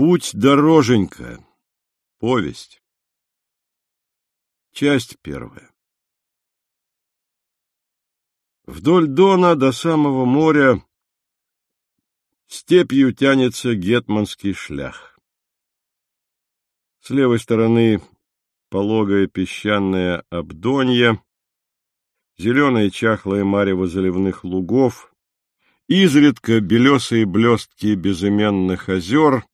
Путь-дороженька. Повесть. Часть первая. Вдоль Дона до самого моря степью тянется гетманский шлях. С левой стороны пологая песчаная Абдонья, зеленые чахлые марево заливных лугов, изредка белесые блестки безыменных озер,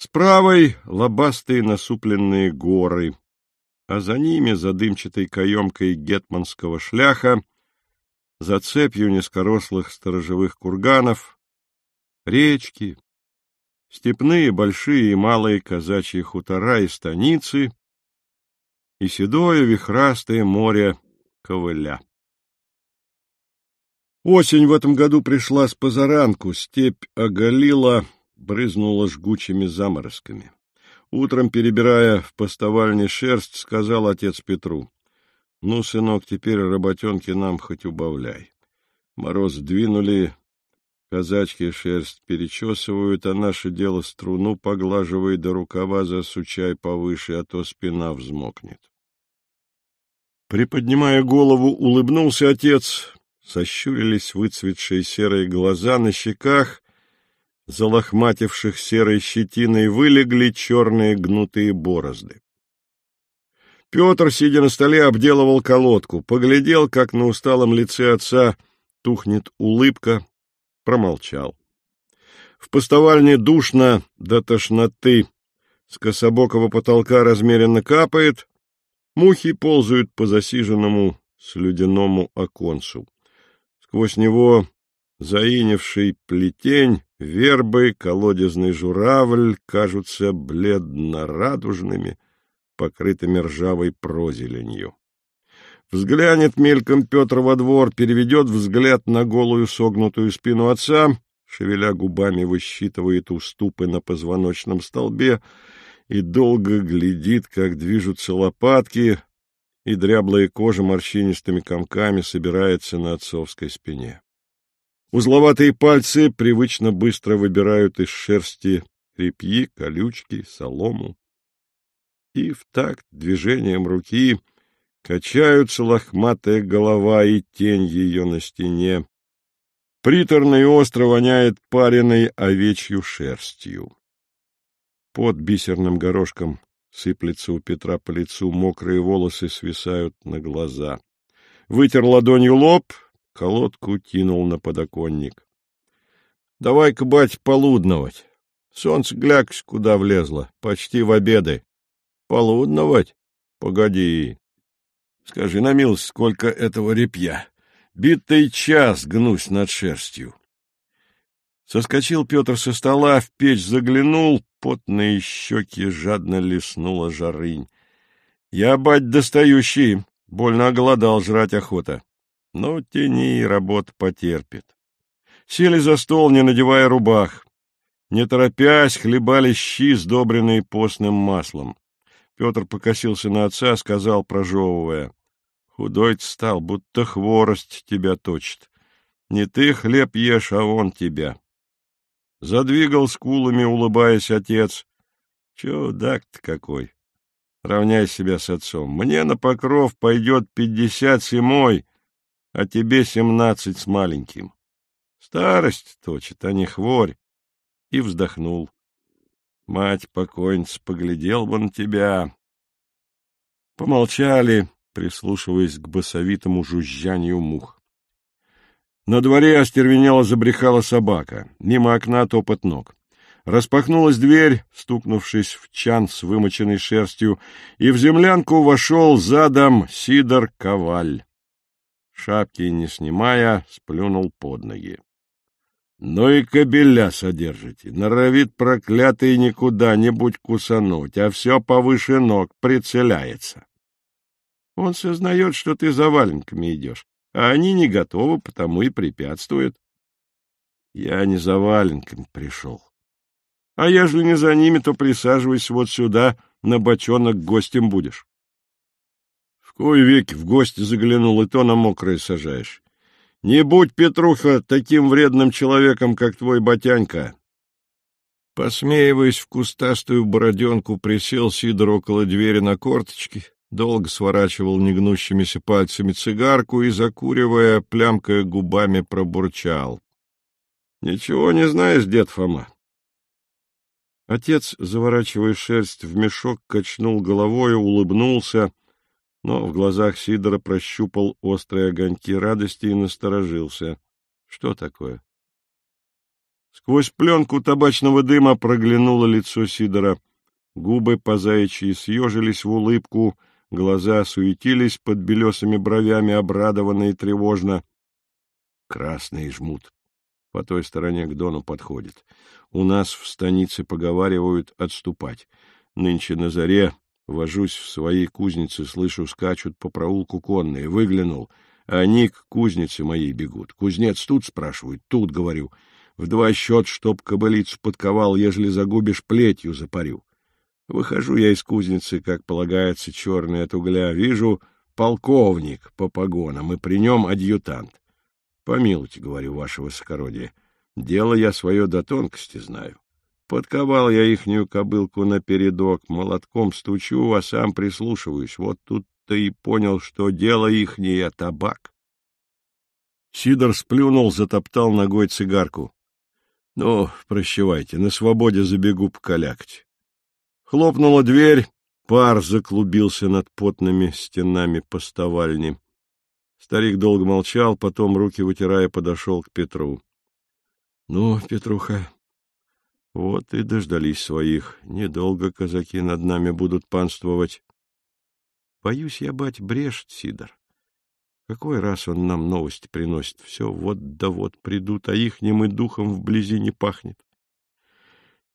с правой — лобастые насупленные горы, а за ними, за дымчатой каемкой гетманского шляха, за цепью низкорослых сторожевых курганов, речки, степные большие и малые казачьи хутора и станицы и седое вихрастое море ковыля. Осень в этом году пришла с позаранку, степь оголила, брызнула жгучими заморозками. Утром, перебирая в постовальне шерсть, сказал отец Петру, — Ну, сынок, теперь работенки нам хоть убавляй. Мороз двинули, казачки шерсть перечесывают, а наше дело струну поглаживай до рукава засучай повыше, а то спина взмокнет. Приподнимая голову, улыбнулся отец, сощурились выцветшие серые глаза на щеках, залохмативших серой щетиной, вылегли черные гнутые борозды. Петр, сидя на столе, обделывал колодку, поглядел, как на усталом лице отца тухнет улыбка, промолчал. В поставальне душно до тошноты, с кособокого потолка размеренно капает, мухи ползают по засиженному слюдяному оконцу. Сквозь него заинивший плетень, вербы, колодезный журавль кажутся бледно-радужными, покрытыми ржавой прозеленью. Взглянет мельком Петр во двор, переведет взгляд на голую согнутую спину отца, шевеля губами высчитывает уступы на позвоночном столбе и долго глядит, как движутся лопатки, и дряблая кожа морщинистыми комками собирается на отцовской спине. Узловатые пальцы привычно быстро выбирают из шерсти репьи, колючки, солому. И в такт движением руки качаются лохматая голова и тень ее на стене. Приторно и остро воняет пареной овечью шерстью. Под бисерным горошком Сыплется у Петра по лицу, мокрые волосы свисают на глаза. Вытер ладонью лоб, колодку кинул на подоконник. — Давай-ка, бать, полудновать. Солнце, глякс, куда влезло, почти в обеды. — Полудновать? Погоди. Скажи на милость, сколько этого репья. Битый час гнусь над шерстью. Соскочил Петр со стола, в печь заглянул, потные щеки жадно леснула жарынь. Я, бать, достающий, больно оголодал, жрать охота. Но тени и работа потерпит. Сели за стол, не надевая рубах. Не торопясь, хлебали щи, сдобренные постным маслом. Петр покосился на отца, сказал, прожевывая. — Худой стал, будто хворост тебя точит. Не ты хлеб ешь, а он тебя. Задвигал скулами, улыбаясь отец. Чудак-то какой! Равняй себя с отцом. Мне на покров пойдет пятьдесят семой, а тебе семнадцать с маленьким. Старость точит, а не хворь. И вздохнул. Мать покойница, поглядел бы на тебя. Помолчали, прислушиваясь к басовитому жужжанию мух. На дворе остервенело забрехала собака. Мимо окна топот ног. Распахнулась дверь, стукнувшись в чан с вымоченной шерстью, и в землянку вошел задом Сидор Коваль. Шапки не снимая, сплюнул под ноги. — Ну и кобеля содержите, норовит проклятый никуда-нибудь кусануть, а все повыше ног прицеляется. Он сознает, что ты за валенками идешь а они не готовы, потому и препятствуют. Я не за валенками пришел. А ежели не за ними, то присаживайся вот сюда, на бочонок гостем будешь. Кой веки в гости заглянул, и то на мокрое сажаешь. Не будь, Петруха, таким вредным человеком, как твой батянька. Посмеиваясь в кустастую бороденку, присел Сидор около двери на корточки, долго сворачивал негнущимися пальцами цигарку и, закуривая, плямкая губами, пробурчал. — Ничего не знаешь, дед Фома? Отец, заворачивая шерсть в мешок, качнул головой, улыбнулся, но в глазах Сидора прощупал острые огоньки радости и насторожился. Что такое? Сквозь пленку табачного дыма проглянуло лицо Сидора. Губы по заячьи съежились в улыбку, глаза суетились под белесыми бровями, обрадованно и тревожно. Красный жмут. По той стороне к Дону подходит. У нас в станице поговаривают отступать. Нынче на заре вожусь в своей кузнице, слышу, скачут по проулку конные. Выглянул, а они к кузнице моей бегут. Кузнец тут, спрашивают? Тут, говорю в два счет, чтоб кобылицу подковал, ежели загубишь, плетью запарю. Выхожу я из кузницы, как полагается, черный от угля, вижу полковник по погонам, и при нем адъютант. Помилуйте, говорю, ваше высокородие, дело я свое до тонкости знаю. Подковал я ихнюю кобылку на передок, молотком стучу, а сам прислушиваюсь. Вот тут-то и понял, что дело ихнее табак. Сидор сплюнул, затоптал ногой цигарку. Ну, прощавайте, на свободе забегу покалякать. Хлопнула дверь, пар заклубился над потными стенами поставальни. Старик долго молчал, потом, руки вытирая, подошел к Петру. — Ну, Петруха, вот и дождались своих. Недолго казаки над нами будут панствовать. Боюсь я, бать, брешет Сидор. Какой раз он нам новости приносит? Все вот да вот придут, а ихним и духом вблизи не пахнет.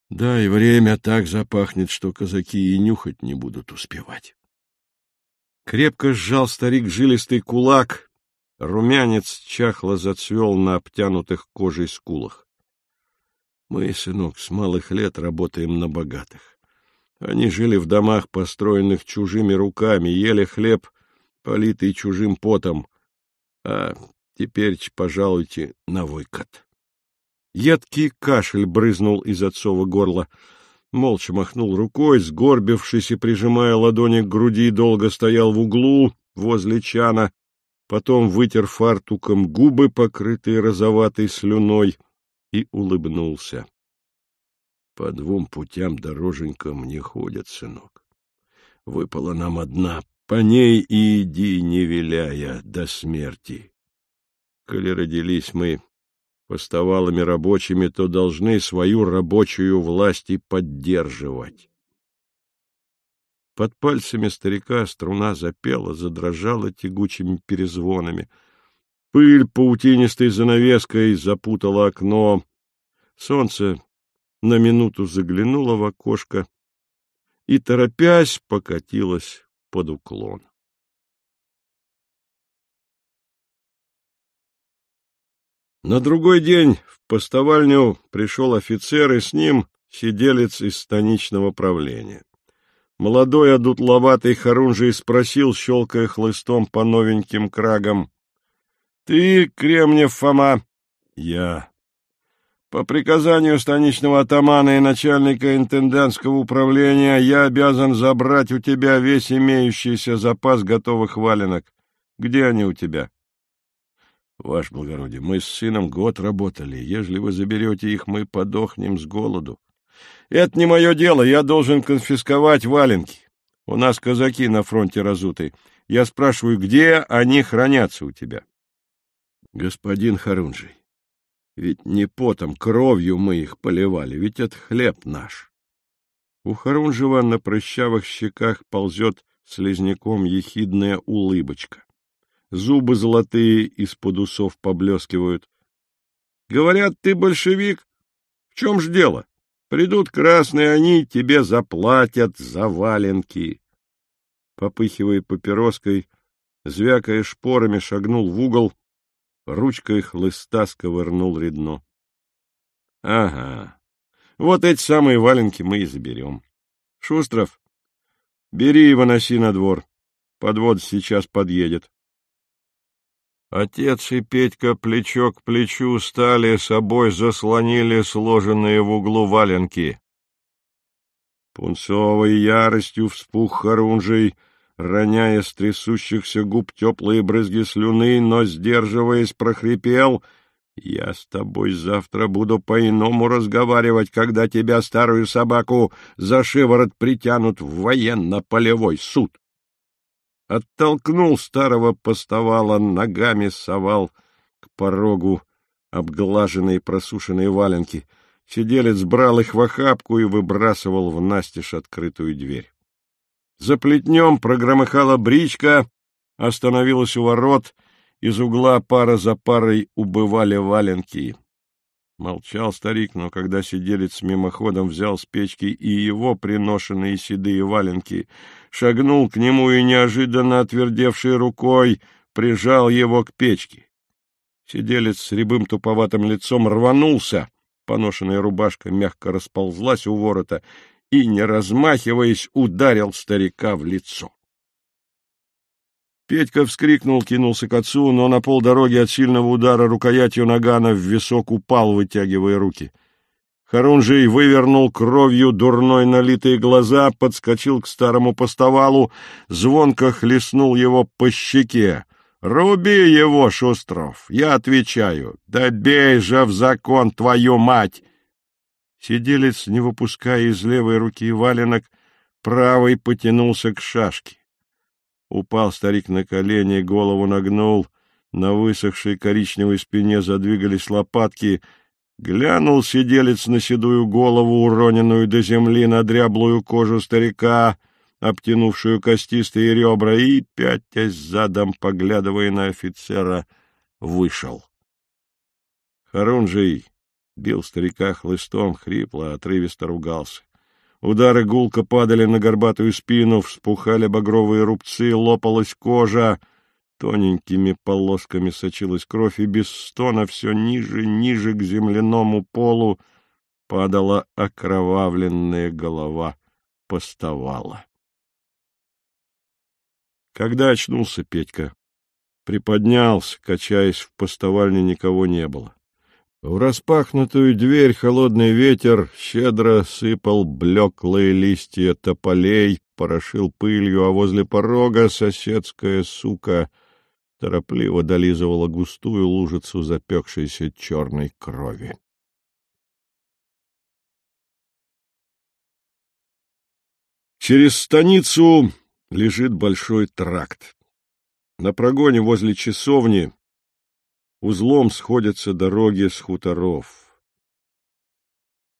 Да, и время так запахнет, что казаки и нюхать не будут успевать. Крепко сжал старик жилистый кулак, румянец чахло зацвел на обтянутых кожей скулах. Мы, сынок, с малых лет работаем на богатых. Они жили в домах, построенных чужими руками, ели хлеб политый чужим потом. А теперь, пожалуйте, на выкат. Едкий кашель брызнул из отцова горла. Молча махнул рукой, сгорбившись и прижимая ладони к груди, долго стоял в углу возле чана, потом вытер фартуком губы, покрытые розоватой слюной, и улыбнулся. По двум путям дороженька мне ходят, сынок. Выпала нам одна по ней и иди, не виляя, до смерти. Коли родились мы поставалыми рабочими, то должны свою рабочую власть и поддерживать. Под пальцами старика струна запела, задрожала тягучими перезвонами. Пыль паутинистой занавеской запутала окно. Солнце на минуту заглянуло в окошко и, торопясь, покатилось под уклон. На другой день в постовальню пришел офицер, и с ним сиделец из станичного правления. Молодой одутловатый Харунжий спросил, щелкая хлыстом по новеньким крагам. — Ты, Кремнев Фома? — Я. По приказанию станичного атамана и начальника интендантского управления я обязан забрать у тебя весь имеющийся запас готовых валенок. Где они у тебя? — Ваше благородие, мы с сыном год работали. Ежели вы заберете их, мы подохнем с голоду. — Это не мое дело. Я должен конфисковать валенки. У нас казаки на фронте разуты. Я спрашиваю, где они хранятся у тебя? — Господин Харунжий, ведь не потом, кровью мы их поливали, ведь это хлеб наш. У Харунжева на прыщавых щеках ползет слизняком ехидная улыбочка. Зубы золотые из-под усов поблескивают. — Говорят, ты большевик? В чем ж дело? Придут красные, они тебе заплатят за валенки. Попыхивая папироской, звякая шпорами, шагнул в угол — ручкой хлыста сковырнул редно. — Ага, вот эти самые валенки мы и заберем. Шустров, бери и выноси на двор. Подвод сейчас подъедет. Отец и Петька плечо к плечу стали, собой заслонили сложенные в углу валенки. Пунцовой яростью вспух Харунжий, роняя с трясущихся губ теплые брызги слюны, но, сдерживаясь, прохрипел — я с тобой завтра буду по-иному разговаривать, когда тебя, старую собаку, за шиворот притянут в военно-полевой суд. Оттолкнул старого постовала, ногами совал к порогу обглаженные просушенные валенки. Сиделец брал их в охапку и выбрасывал в настежь открытую дверь. За плетнем прогромыхала бричка, остановилась у ворот — из угла пара за парой убывали валенки. Молчал старик, но когда сиделец мимоходом взял с печки и его приношенные седые валенки, шагнул к нему и, неожиданно отвердевшей рукой, прижал его к печке. Сиделец с рябым туповатым лицом рванулся, поношенная рубашка мягко расползлась у ворота и, не размахиваясь, ударил старика в лицо. Петька вскрикнул, кинулся к отцу, но на полдороги от сильного удара рукоятью нагана в висок упал, вытягивая руки. Харунжий вывернул кровью дурной налитые глаза, подскочил к старому постовалу, звонко хлестнул его по щеке. «Руби его, Шустров! Я отвечаю! Да бей же в закон твою мать!» Сиделец, не выпуская из левой руки валенок, правой потянулся к шашке. Упал старик на колени, голову нагнул, на высохшей коричневой спине задвигались лопатки. Глянул сиделец на седую голову, уроненную до земли на дряблую кожу старика, обтянувшую костистые ребра, и, пятясь задом, поглядывая на офицера, вышел. Харунжий бил старика хлыстом, хрипло, отрывисто ругался. Удары гулко падали на горбатую спину, вспухали багровые рубцы, лопалась кожа. Тоненькими полосками сочилась кровь, и без стона все ниже, ниже к земляному полу падала окровавленная голова постовала. Когда очнулся Петька, приподнялся, качаясь в постовальне, никого не было. В распахнутую дверь холодный ветер щедро сыпал блеклые листья тополей, порошил пылью, а возле порога соседская сука торопливо долизывала густую лужицу запекшейся черной крови. Через станицу лежит большой тракт. На прогоне возле часовни узлом сходятся дороги с хуторов.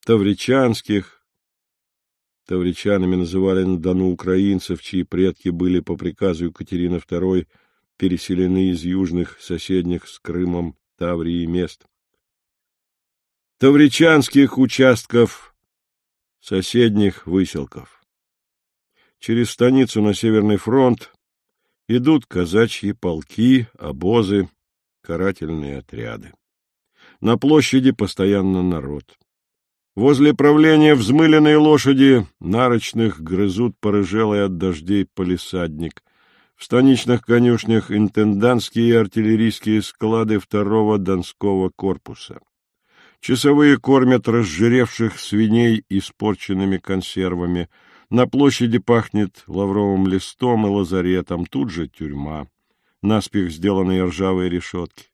Тавричанских, тавричанами называли на Дону украинцев, чьи предки были по приказу Екатерины II переселены из южных, соседних с Крымом, Таврии мест. Тавричанских участков, соседних выселков. Через станицу на Северный фронт идут казачьи полки, обозы, карательные отряды. На площади постоянно народ. Возле правления взмыленные лошади нарочных грызут порыжелый от дождей полисадник. В станичных конюшнях интендантские и артиллерийские склады второго Донского корпуса. Часовые кормят разжиревших свиней испорченными консервами. На площади пахнет лавровым листом и лазаретом, тут же тюрьма наспех сделанные ржавые решетки.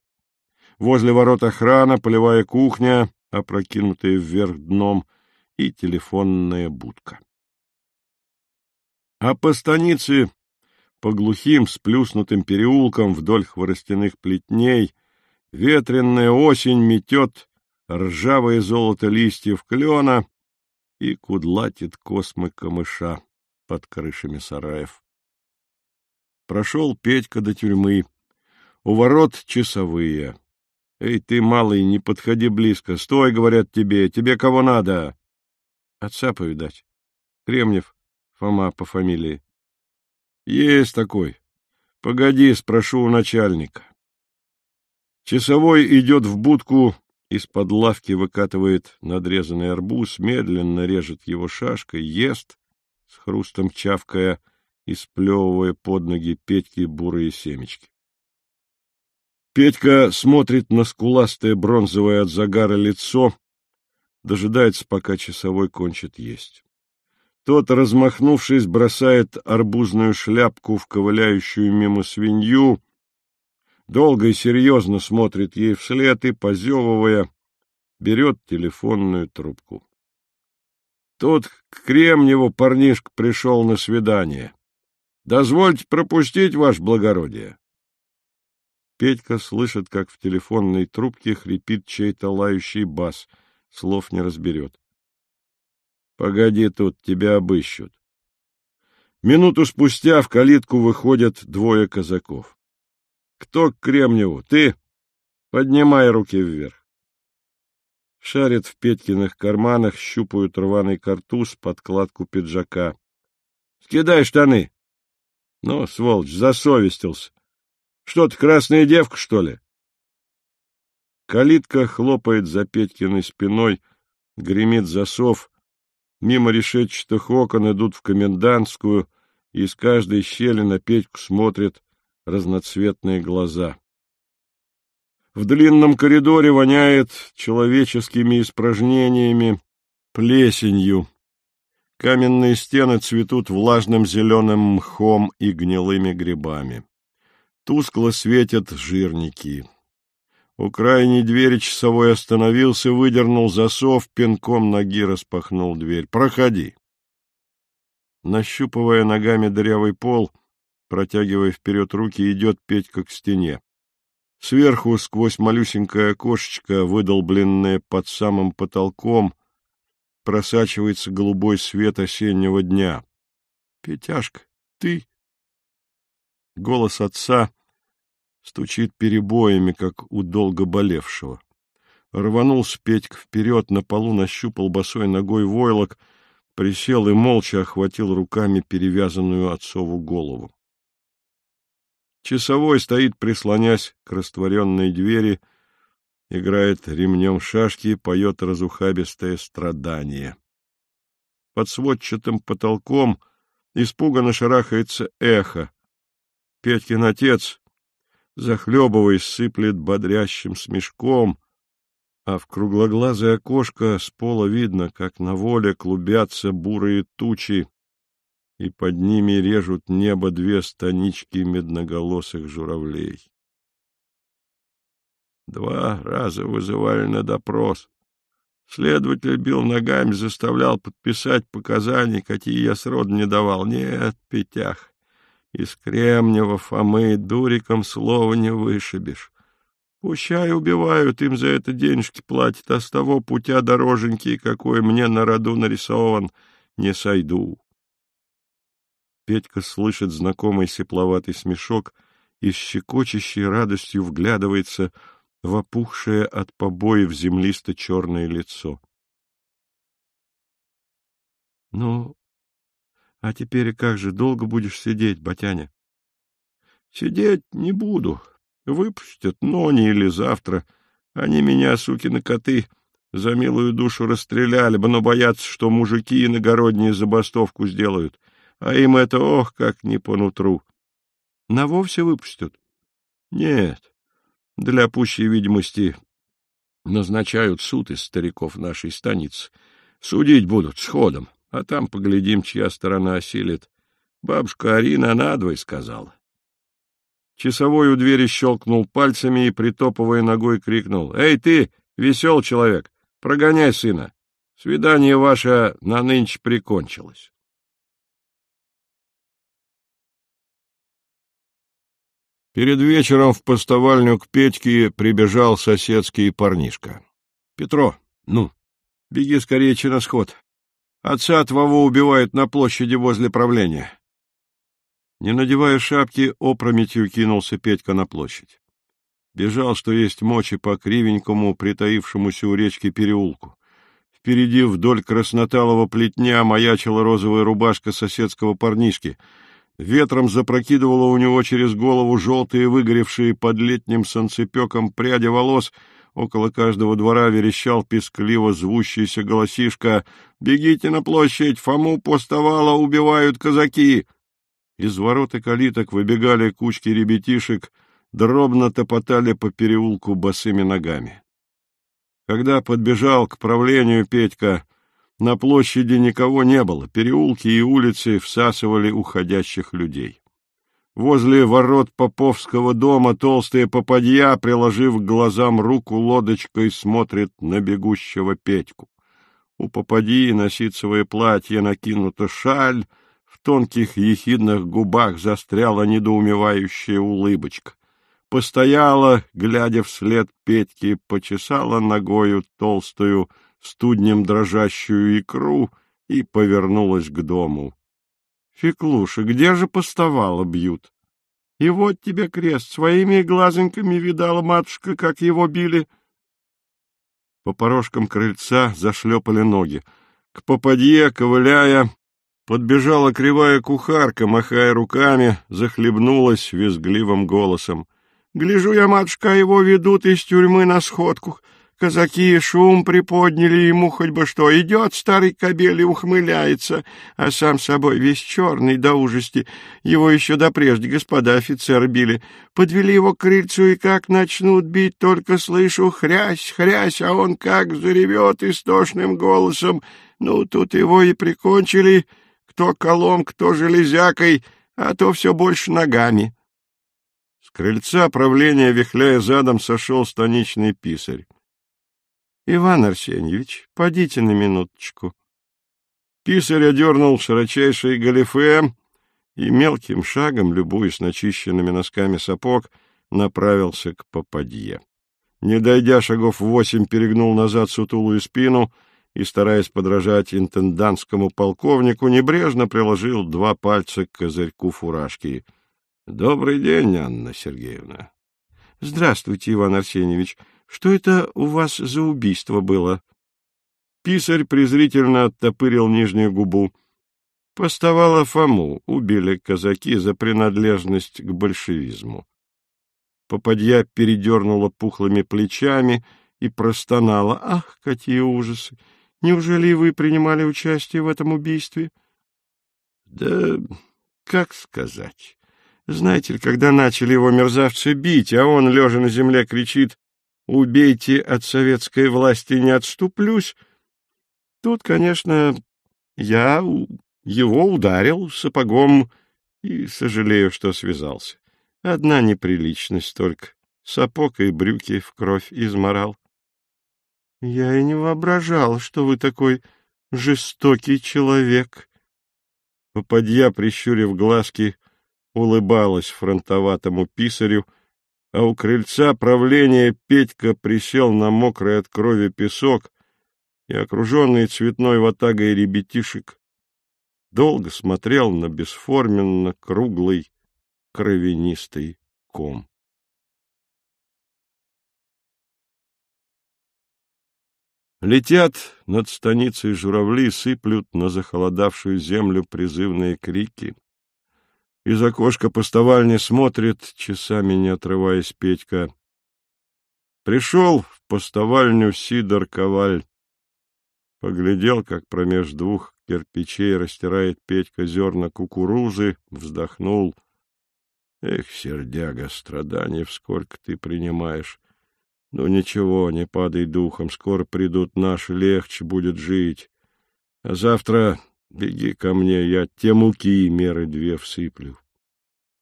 Возле ворот охрана, полевая кухня, опрокинутая вверх дном, и телефонная будка. А по станице, по глухим сплюснутым переулкам вдоль хворостяных плетней, ветренная осень метет ржавое золото листьев клена и кудлатит космы камыша под крышами сараев. Прошел Петька до тюрьмы. У ворот часовые. Эй, ты, малый, не подходи близко. Стой, говорят тебе. Тебе кого надо? Отца повидать. Кремнев, Фома по фамилии. Есть такой. Погоди, спрошу у начальника. Часовой идет в будку, из-под лавки выкатывает надрезанный арбуз, медленно режет его шашкой, ест, с хрустом чавкая, и сплевывая под ноги Петьки бурые семечки. Петька смотрит на скуластое бронзовое от загара лицо, дожидается, пока часовой кончит есть. Тот, размахнувшись, бросает арбузную шляпку в ковыляющую мимо свинью, долго и серьезно смотрит ей вслед и, позевывая, берет телефонную трубку. Тут к Кремневу парнишка пришел на свидание. Дозвольте пропустить, ваше благородие. Петька слышит, как в телефонной трубке хрипит чей-то лающий бас. Слов не разберет. Погоди тут, тебя обыщут. Минуту спустя в калитку выходят двое казаков. Кто к Кремневу? Ты? Поднимай руки вверх. Шарят в Петькиных карманах, щупают рваный картуз, подкладку пиджака. Скидай штаны. Ну, сволочь, засовестился. Что ты, красная девка, что ли? Калитка хлопает за Петькиной спиной, гремит засов. Мимо решетчатых окон идут в комендантскую, и из каждой щели на Петьку смотрят разноцветные глаза. В длинном коридоре воняет человеческими испражнениями, плесенью. Каменные стены цветут влажным зеленым мхом и гнилыми грибами. Тускло светят жирники. У крайней двери часовой остановился, выдернул засов, пинком ноги распахнул дверь. «Проходи!» Нащупывая ногами дырявый пол, протягивая вперед руки, идет Петька к стене. Сверху, сквозь малюсенькое окошечко, выдолбленное под самым потолком, просачивается голубой свет осеннего дня. — Петяшка, ты? Голос отца стучит перебоями, как у долго болевшего. Рванулся Петька вперед, на полу нащупал босой ногой войлок, присел и молча охватил руками перевязанную отцову голову. Часовой стоит, прислонясь к растворенной двери, играет ремнем шашки, поет разухабистое страдание. Под сводчатым потолком испуганно шарахается эхо. Петькин отец, захлебываясь, сыплет бодрящим смешком, а в круглоглазое окошко с пола видно, как на воле клубятся бурые тучи, и под ними режут небо две станички медноголосых журавлей. Два раза вызывали на допрос. Следователь бил ногами, заставлял подписать показания, какие я сроду не давал. Нет, Петях, из Кремнева Фомы дуриком слова не вышибешь. Пущай убивают, им за это денежки платят, а с того путя дороженьки, какой мне на роду нарисован, не сойду. Петька слышит знакомый сепловатый смешок и с щекочущей радостью вглядывается в опухшее от побоев землисто-черное лицо. — Ну, а теперь как же, долго будешь сидеть, Батяня? — Сидеть не буду. Выпустят, но не или завтра. Они меня, сукины коты, за милую душу расстреляли бы, но боятся, что мужики иногородние забастовку сделают. — а им это, ох, как не по нутру. На вовсе выпустят? Нет, для пущей видимости назначают суд из стариков нашей станицы. Судить будут сходом, а там поглядим, чья сторона осилит. Бабушка Арина надвое сказала. Часовой у двери щелкнул пальцами и, притопывая ногой, крикнул. — Эй, ты, весел человек, прогоняй сына. Свидание ваше на нынче прикончилось. Перед вечером в поставальню к Петьке прибежал соседский парнишка. — Петро, ну, беги скорее на сход. Отца твоего убивают на площади возле правления. Не надевая шапки, опрометью кинулся Петька на площадь. Бежал, что есть мочи по кривенькому, притаившемуся у речки переулку. Впереди вдоль красноталого плетня маячила розовая рубашка соседского парнишки — Ветром запрокидывало у него через голову желтые, выгоревшие под летним солнцепеком пряди волос. Около каждого двора верещал пескливо звущийся голосишка «Бегите на площадь! Фому поставало! Убивают казаки!» Из ворот и калиток выбегали кучки ребятишек, дробно топотали по переулку босыми ногами. Когда подбежал к правлению Петька, на площади никого не было, переулки и улицы всасывали уходящих людей. Возле ворот Поповского дома толстая попадья, приложив к глазам руку лодочкой, смотрит на бегущего Петьку. У попадьи на ситцевое платье накинута шаль, в тонких ехидных губах застряла недоумевающая улыбочка. Постояла, глядя вслед Петьки, почесала ногою толстую, студнем дрожащую икру и повернулась к дому. — Феклуша, где же поставала бьют? И вот тебе крест, своими глазоньками видала матушка, как его били. По порожкам крыльца зашлепали ноги. К попадье, ковыляя, подбежала кривая кухарка, махая руками, захлебнулась визгливым голосом. — Гляжу я, матушка, его ведут из тюрьмы на сходку. Казаки шум приподняли ему хоть бы что. Идет старый кобель и ухмыляется, а сам собой весь черный до ужасти. Его еще допрежде господа офицеры били. Подвели его к крыльцу, и как начнут бить, только слышу хрясь, хрясь, а он как заревет истошным голосом. Ну, тут его и прикончили, кто колом, кто железякой, а то все больше ногами. Крыльца правления, вихляя задом, сошел станичный писарь. — Иван Арсеньевич, подите на минуточку. Писарь одернул широчайшие галифе и мелким шагом, любуясь начищенными носками сапог, направился к попадье. Не дойдя шагов восемь, перегнул назад сутулую спину и, стараясь подражать интендантскому полковнику, небрежно приложил два пальца к козырьку фуражки. — Добрый день, Анна Сергеевна. — Здравствуйте, Иван Арсеньевич. Что это у вас за убийство было? Писарь презрительно оттопырил нижнюю губу. Поставала Фому, убили казаки за принадлежность к большевизму. Попадья передернула пухлыми плечами и простонала. — Ах, какие ужасы! Неужели вы принимали участие в этом убийстве? — Да как сказать? Знаете ли, когда начали его мерзавцы бить, а он, лежа на земле, кричит убейте от советской власти, не отступлюсь. Тут, конечно, я его ударил сапогом и сожалею, что связался. Одна неприличность только. Сапог и брюки в кровь изморал. Я и не воображал, что вы такой жестокий человек. Попадья, прищурив глазки, улыбалась фронтоватому писарю, а у крыльца правления Петька присел на мокрый от крови песок и, окруженный цветной ватагой ребятишек, долго смотрел на бесформенно круглый кровянистый ком. Летят над станицей журавли, сыплют на захолодавшую землю призывные крики. Из окошка поставальни смотрит, часами не отрываясь, Петька. Пришел в поставальню Сидор Коваль. Поглядел, как промеж двух кирпичей растирает Петька зерна кукурузы, вздохнул. Эх, сердяга, страданий сколько ты принимаешь. Ну ничего, не падай духом, скоро придут наши, легче будет жить. А завтра Беги ко мне, я те муки меры две всыплю.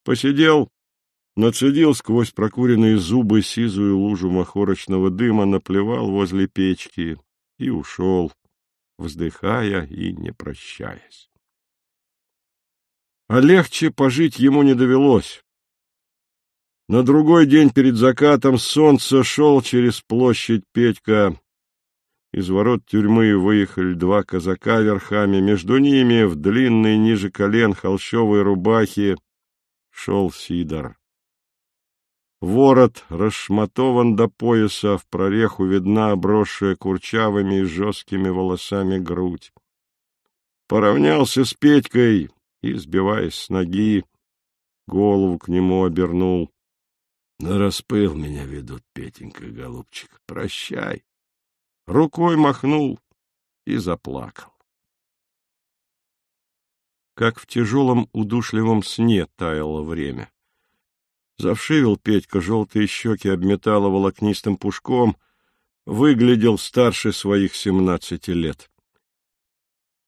Посидел, нацедил сквозь прокуренные зубы сизую лужу махорочного дыма, наплевал возле печки и ушел, вздыхая и не прощаясь. А легче пожить ему не довелось. На другой день перед закатом солнца шел через площадь Петька из ворот тюрьмы выехали два казака верхами. Между ними, в длинной ниже колен холщовой рубахе, шел Сидор. Ворот расшматован до пояса, в прореху видна обросшая курчавыми и жесткими волосами грудь. Поравнялся с Петькой и, сбиваясь с ноги, голову к нему обернул. — На распыл меня ведут, Петенька, голубчик, прощай рукой махнул и заплакал. Как в тяжелом удушливом сне таяло время. Завшивил Петька, желтые щеки обметало волокнистым пушком, выглядел старше своих семнадцати лет.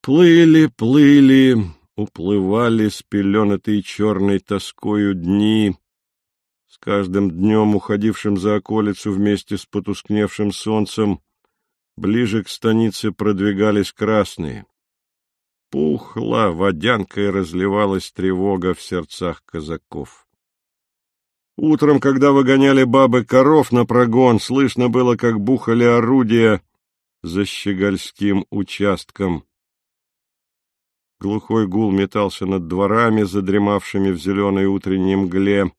Плыли, плыли, уплывали с пеленатой черной тоскою дни, с каждым днем, уходившим за околицу вместе с потускневшим солнцем, ближе к станице продвигались красные. Пухла водянкой разливалась тревога в сердцах казаков. Утром, когда выгоняли бабы коров на прогон, слышно было, как бухали орудия за щегольским участком. Глухой гул метался над дворами, задремавшими в зеленой утренней мгле,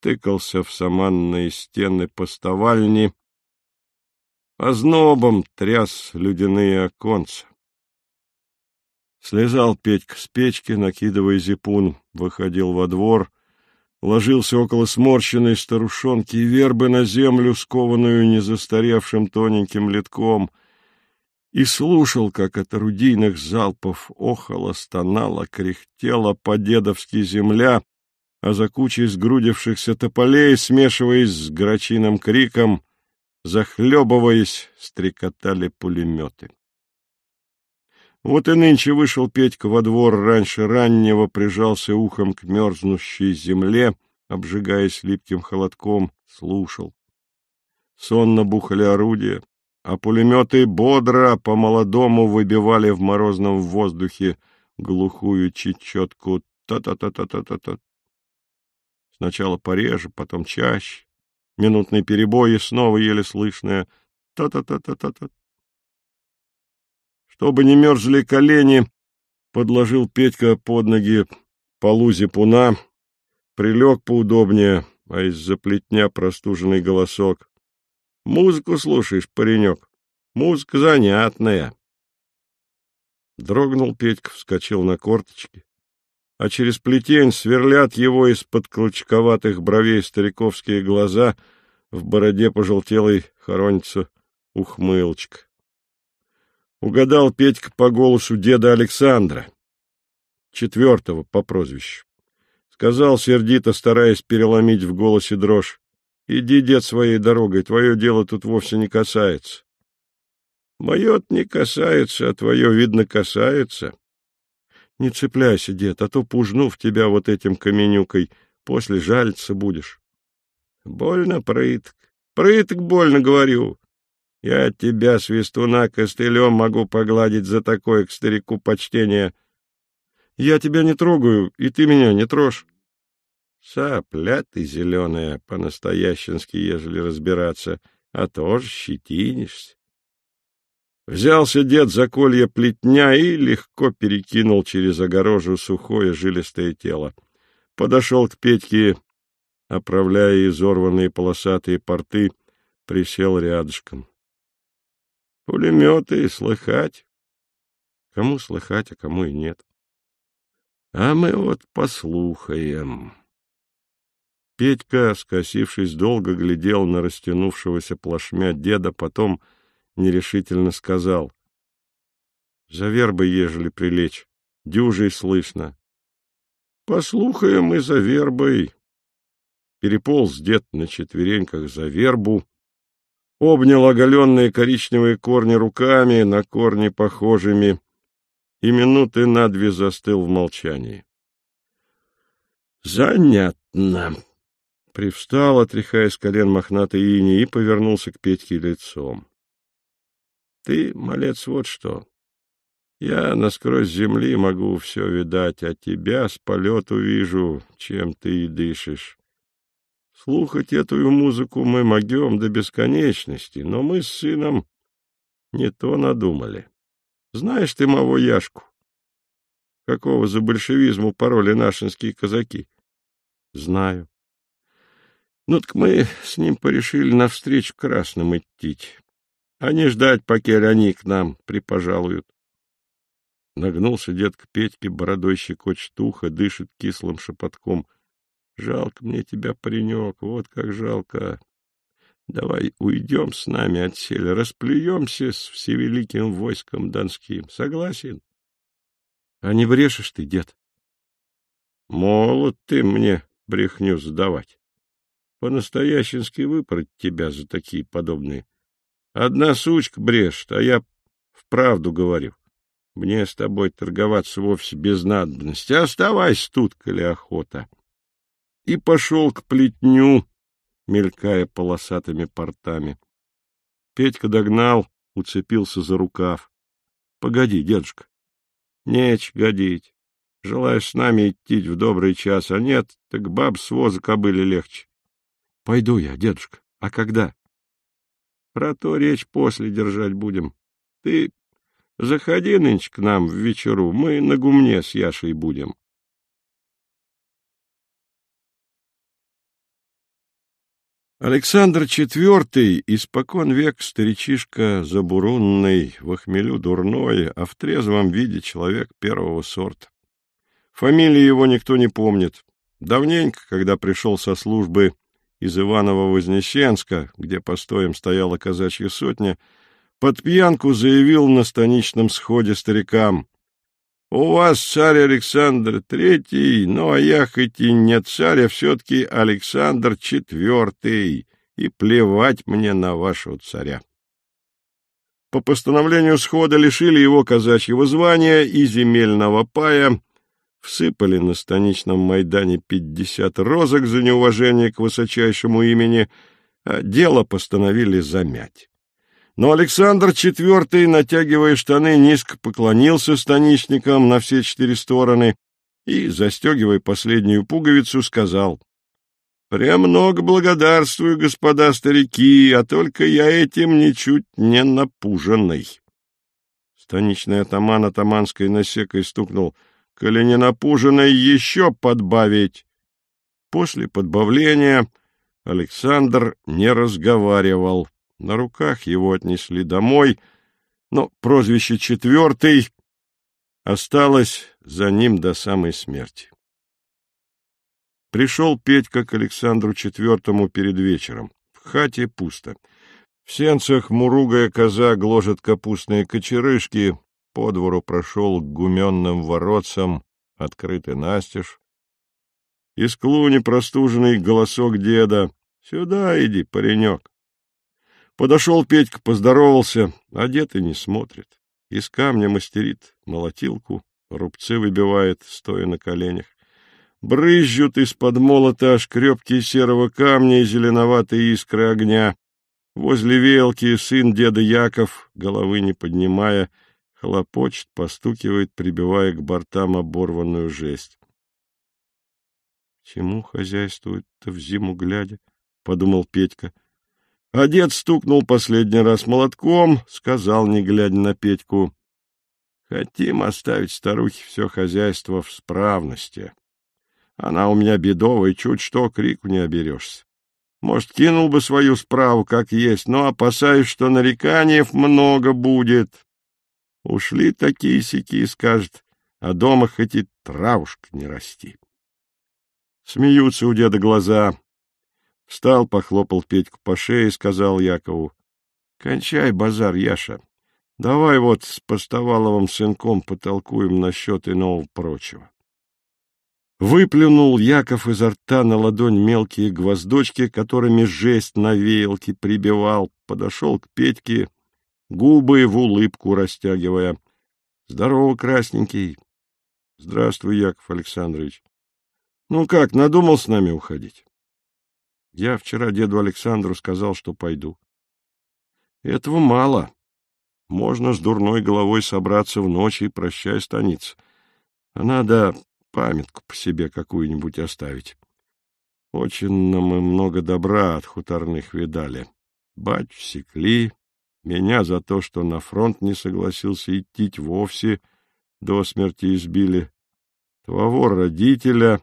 тыкался в саманные стены поставальни, а знобом тряс ледяные оконца. Слезал Петька с печки, накидывая зипун, выходил во двор — ложился около сморщенной старушонки и вербы на землю, скованную незастаревшим тоненьким литком, и слушал, как от орудийных залпов охала, стонала, кряхтела по-дедовски земля, а за кучей сгрудившихся тополей, смешиваясь с грачиным криком, захлебываясь, стрекотали пулеметы. Вот и нынче вышел Петька во двор раньше раннего, прижался ухом к мерзнущей земле, обжигаясь липким холодком, слушал. Сонно бухали орудия, а пулеметы бодро по-молодому выбивали в морозном воздухе глухую чечетку та-та-та-та-та-та. Сначала пореже, потом чаще, минутный перебой и снова еле слышное та-та-та-та-та-та. Чтобы не мерзли колени, подложил Петька под ноги полу зипуна, прилег поудобнее, а из-за плетня простуженный голосок. — Музыку слушаешь, паренек? Музыка занятная. Дрогнул Петька, вскочил на корточки, а через плетень сверлят его из-под клочковатых бровей стариковские глаза, в бороде пожелтелой хоронится ухмылочка. Угадал Петька по голосу деда Александра, четвертого по прозвищу. Сказал сердито, стараясь переломить в голосе дрожь. — Иди, дед, своей дорогой, твое дело тут вовсе не касается. — Мое не касается, а твое, видно, касается. — Не цепляйся, дед, а то пужну в тебя вот этим каменюкой, после жалиться будешь. — Больно прыток. Прыток больно, говорю. Я тебя, свистуна, костылем могу погладить за такое к старику почтение. Я тебя не трогаю, и ты меня не трожь. Сопля ты зеленая, по-настоященски, ежели разбираться, а тоже щетинишься. Взялся дед за колья плетня и легко перекинул через огорожу сухое жилистое тело. Подошел к Петьке, оправляя изорванные полосатые порты, присел рядышком. Пулеметы слыхать. Кому слыхать, а кому и нет. А мы вот послухаем. Петька, скосившись, долго глядел на растянувшегося плашмя деда, потом нерешительно сказал. — За вербой, ежели прилечь, дюжей слышно. — Послухаем и за вербой. Переполз дед на четвереньках за вербу, обнял оголенные коричневые корни руками, на корни похожими, и минуты на две застыл в молчании. «Занятно!» Привстал, отряхая с колен мохнатый ини, и повернулся к Петьке лицом. — Ты, малец, вот что. Я насквозь земли могу все видать, а тебя с полету вижу, чем ты и дышишь. Слухать эту музыку мы могем до бесконечности, но мы с сыном не то надумали. Знаешь ты мого Яшку? Какого за большевизму пароли нашинские казаки? Знаю. Ну так мы с ним порешили навстречу красным идти, а не ждать, пока они к нам припожалуют. Нагнулся дед к Петьке, бородой щекочет ухо, дышит кислым шепотком — Жалко мне тебя, паренек, вот как жалко. Давай уйдем с нами отсель, расплюемся с всевеликим войском донским. Согласен? А не брешешь ты, дед? Молод ты мне брехню сдавать. по-настоященски выпороть тебя за такие подобные. Одна сучка брешет, а я вправду говорю. Мне с тобой торговаться вовсе без надобности. Оставайся тут, коли охота. И пошел к плетню, мелькая полосатыми портами. Петька догнал, уцепился за рукав. — Погоди, дедушка. — Неч годить. Желаешь с нами идти в добрый час, а нет, так баб с воза кобыли легче. — Пойду я, дедушка. А когда? — Про то речь после держать будем. Ты заходи нынче к нам в вечеру, мы на гумне с Яшей будем. Александр IV, испокон век старичишка забурунный, в охмелю дурной, а в трезвом виде человек первого сорта. Фамилии его никто не помнит. Давненько, когда пришел со службы из Иваново-Вознесенска, где постоем стояла казачья сотня, под пьянку заявил на станичном сходе старикам. «У вас царь Александр Третий, ну а я хоть и не царь, а все-таки Александр Четвертый, и плевать мне на вашего царя». По постановлению схода лишили его казачьего звания и земельного пая, всыпали на станичном Майдане пятьдесят розок за неуважение к высочайшему имени, а дело постановили замять. Но Александр IV, натягивая штаны, низко поклонился станичникам на все четыре стороны и, застегивая последнюю пуговицу, сказал «Премного благодарствую, господа старики, а только я этим ничуть не напуженный». Станичный атаман атаманской насекой стукнул — коли не напуженной еще подбавить. После подбавления Александр не разговаривал. На руках его отнесли домой, но прозвище «четвертый» осталось за ним до самой смерти. Пришел Петька к Александру Четвертому перед вечером. В хате пусто. В сенцах муругая коза гложет капустные кочерышки, по двору прошел к гуменным воротцам, открытый настежь. Из клуни простуженный голосок деда. «Сюда иди, паренек». Подошел Петька, поздоровался, а дед и не смотрит. Из камня мастерит молотилку, рубцы выбивает, стоя на коленях. Брызжут из-под молота шкребки серого камня и зеленоватые искры огня. Возле велки сын деда Яков, головы не поднимая, — хлопочет, постукивает, прибивая к бортам оборванную жесть. — Чему хозяйствует-то в зиму глядя? — подумал Петька. А дед стукнул последний раз молотком, сказал, не глядя на Петьку. — Хотим оставить старухе все хозяйство в справности. Она у меня бедовая, чуть что, крику не оберешься. Может, кинул бы свою справу, как есть, но опасаюсь, что нареканиев много будет. Ушли такие-сяки, скажет, а дома хоть и травушка не расти. Смеются у деда глаза. Встал, похлопал Петьку по шее и сказал Якову, — Кончай базар, Яша. Давай вот с Постоваловым сынком потолкуем насчет иного прочего. Выплюнул Яков изо рта на ладонь мелкие гвоздочки, которыми жесть на веялке прибивал, подошел к Петьке губы в улыбку растягивая. — Здорово, красненький. — Здравствуй, Яков Александрович. — Ну как, надумал с нами уходить? Я вчера деду Александру сказал, что пойду. Этого мало. Можно с дурной головой собраться в ночь и прощай станица. А надо памятку по себе какую-нибудь оставить. Очень нам мы много добра от хуторных видали. Бать секли, меня за то, что на фронт не согласился идти, вовсе до смерти избили. Твоего родителя...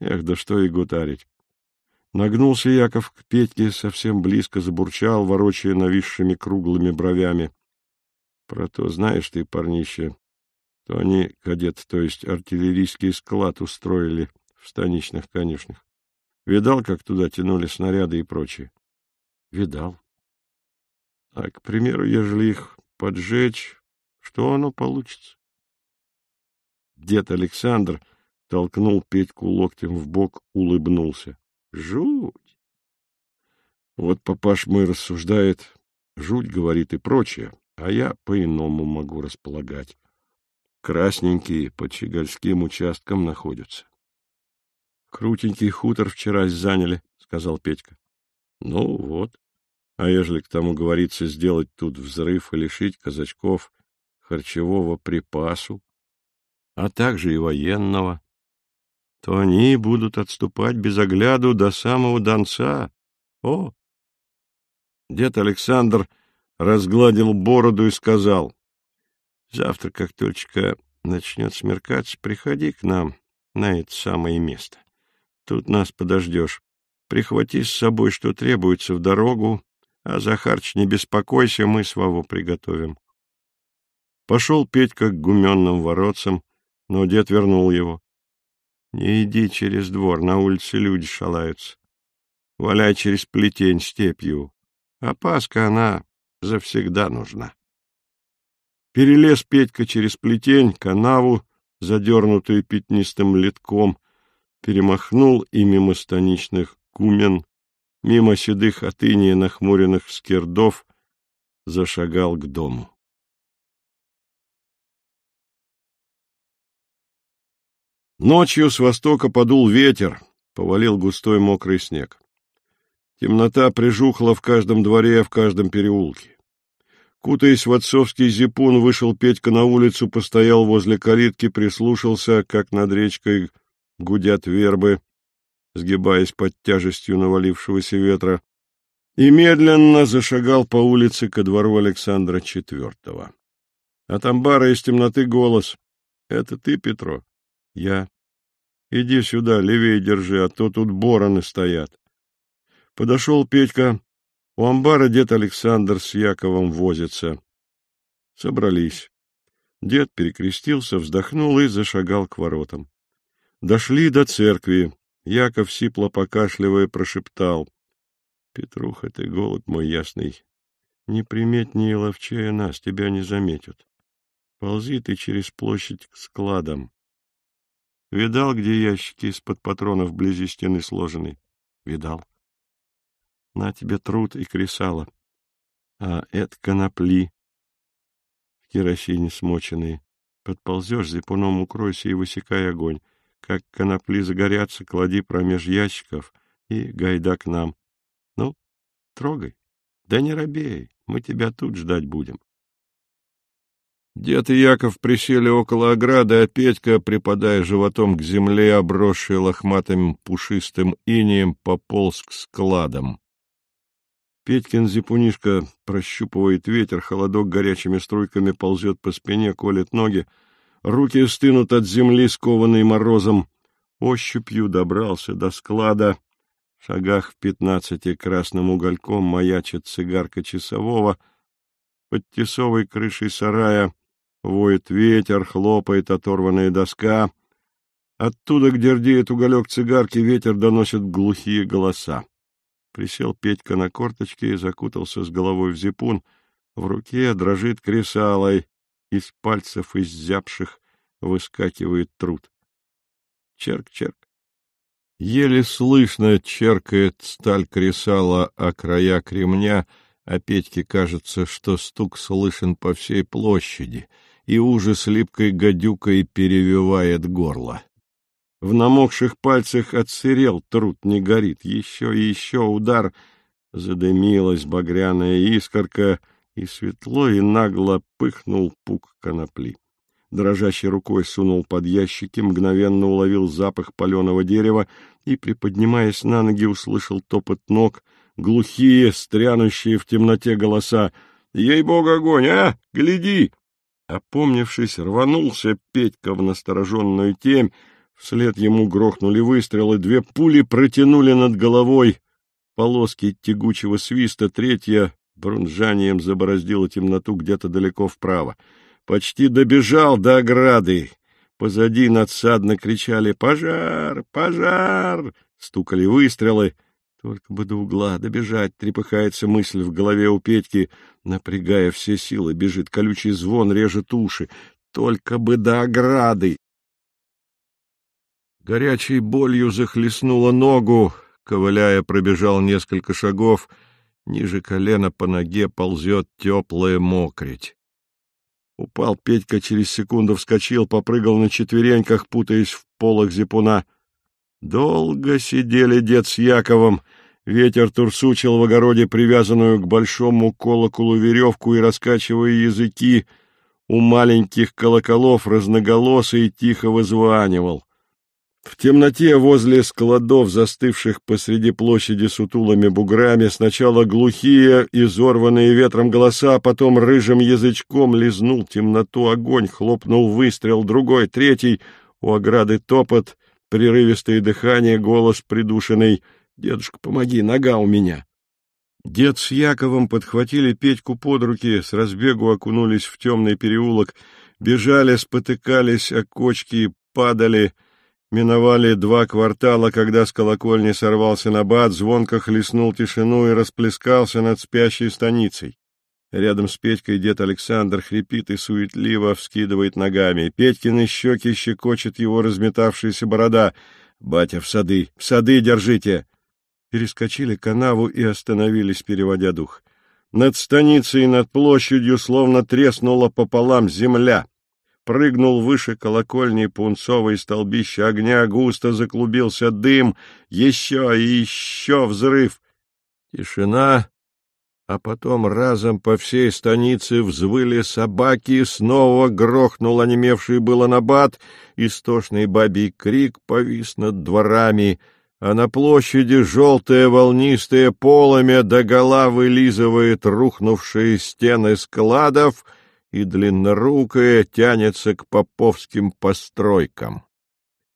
Эх, да что и гутарить. Нагнулся Яков к Петьке, совсем близко забурчал, ворочая нависшими круглыми бровями. Про то знаешь ты, парнище, то они, кадет, то есть артиллерийский склад устроили в станичных конюшнях. Видал, как туда тянули снаряды и прочее? Видал. А, к примеру, ежели их поджечь, что оно получится? Дед Александр толкнул Петьку локтем в бок, улыбнулся. Жуть. Вот папаш мой рассуждает, жуть говорит и прочее, а я по-иному могу располагать. Красненькие под щегольским участком находятся. — Крутенький хутор вчера заняли, — сказал Петька. — Ну вот. А ежели к тому говорится сделать тут взрыв и лишить казачков харчевого припасу, а также и военного, то они будут отступать без огляду до самого Донца. О! Дед Александр разгладил бороду и сказал, «Завтра, как только начнет смеркаться, приходи к нам на это самое место. Тут нас подождешь. Прихвати с собой, что требуется в дорогу, а Захарч, не беспокойся, мы свого приготовим». Пошел Петька к гуменным воротцам, но дед вернул его. Не иди через двор, на улице люди шалаются. Валяй через плетень степью. А паска она завсегда нужна. Перелез Петька через плетень, канаву, задернутую пятнистым литком, перемахнул и мимо станичных кумен, мимо седых от иния нахмуренных скирдов, зашагал к дому. Ночью с востока подул ветер, повалил густой мокрый снег. Темнота прижухла в каждом дворе, в каждом переулке. Кутаясь в отцовский зипун, вышел Петька на улицу, постоял возле калитки, прислушался, как над речкой гудят вербы, сгибаясь под тяжестью навалившегося ветра, и медленно зашагал по улице ко двору Александра IV. От амбара из темноты голос. — Это ты, Петро? Я. Иди сюда, левее держи, а то тут бороны стоят. Подошел Петька. У амбара дед Александр с Яковом возится. Собрались. Дед перекрестился, вздохнул и зашагал к воротам. Дошли до церкви. Яков, сипло покашливая, прошептал. — Петруха, ты, голубь мой ясный, не приметнее ловчая нас, тебя не заметят. Ползи ты через площадь к складам. Видал, где ящики из-под патронов вблизи стены сложены? Видал. На тебе труд и кресало. А это конопли в керосине смоченные. Подползешь, зипуном укройся и высекай огонь. Как конопли загорятся, клади промеж ящиков и гайда к нам. Ну, трогай. Да не робей, мы тебя тут ждать будем. Дед и Яков присели около ограды, а Петька, припадая животом к земле, обросший лохматым пушистым инием, пополз к складам. Петькин зипунишка прощупывает ветер, холодок горячими струйками ползет по спине, колет ноги, руки стынут от земли, скованные морозом. Ощупью добрался до склада. В шагах в пятнадцати красным угольком маячит цигарка часового. Под тесовой крышей сарая Воет ветер, хлопает оторванная доска. Оттуда, где рдеет уголек цигарки, ветер доносит глухие голоса. Присел Петька на корточки и закутался с головой в зипун. В руке дрожит кресалой, из пальцев иззябших выскакивает труд. Черк-черк. Еле слышно черкает сталь кресала о края кремня, а Петьке кажется, что стук слышен по всей площади — и ужас липкой гадюкой перевивает горло. В намокших пальцах отсырел, труд не горит. Еще и еще удар. Задымилась багряная искорка, и светло и нагло пыхнул пук конопли. Дрожащей рукой сунул под ящики, мгновенно уловил запах паленого дерева и, приподнимаясь на ноги, услышал топот ног, глухие, стрянущие в темноте голоса. «Ей-бог, огонь, а! Гляди!» Опомнившись, рванулся Петька в настороженную темь, вслед ему грохнули выстрелы, две пули протянули над головой полоски тягучего свиста, третья брунжанием забороздила темноту где-то далеко вправо. Почти добежал до ограды. Позади надсадно кричали «Пожар! Пожар!» Стукали выстрелы. Только бы до угла добежать, трепыхается мысль в голове у Петьки, напрягая все силы, бежит колючий звон, режет уши. Только бы до ограды! Горячей болью захлестнула ногу, ковыляя, пробежал несколько шагов. Ниже колена по ноге ползет теплая мокрить. Упал Петька, через секунду вскочил, попрыгал на четвереньках, путаясь в полах зипуна. Долго сидели дед с Яковом. Ветер турсучил в огороде привязанную к большому колоколу веревку и, раскачивая языки, у маленьких колоколов разноголосый тихо вызванивал. В темноте возле складов, застывших посреди площади сутулыми буграми, сначала глухие, изорванные ветром голоса, а потом рыжим язычком лизнул темноту огонь, хлопнул выстрел, другой, третий, у ограды топот, прерывистое дыхание, голос придушенный. «Дедушка, помоги, нога у меня!» Дед с Яковом подхватили Петьку под руки, с разбегу окунулись в темный переулок, бежали, спотыкались о кочки, падали — Миновали два квартала, когда с колокольни сорвался набат, звонко хлестнул тишину и расплескался над спящей станицей. Рядом с Петькой дед Александр хрипит и суетливо вскидывает ногами. Петькины щеки щекочет его разметавшаяся борода. «Батя, в сады! В сады держите!» Перескочили канаву и остановились, переводя дух. Над станицей и над площадью словно треснула пополам земля прыгнул выше колокольни пунцовой столбища огня, густо заклубился дым, еще и еще взрыв. Тишина, а потом разом по всей станице взвыли собаки, снова грохнул онемевший было набат, истошный бабий крик повис над дворами, а на площади желтое волнистое полымя догола вылизывает рухнувшие стены складов — и длиннорукая тянется к поповским постройкам.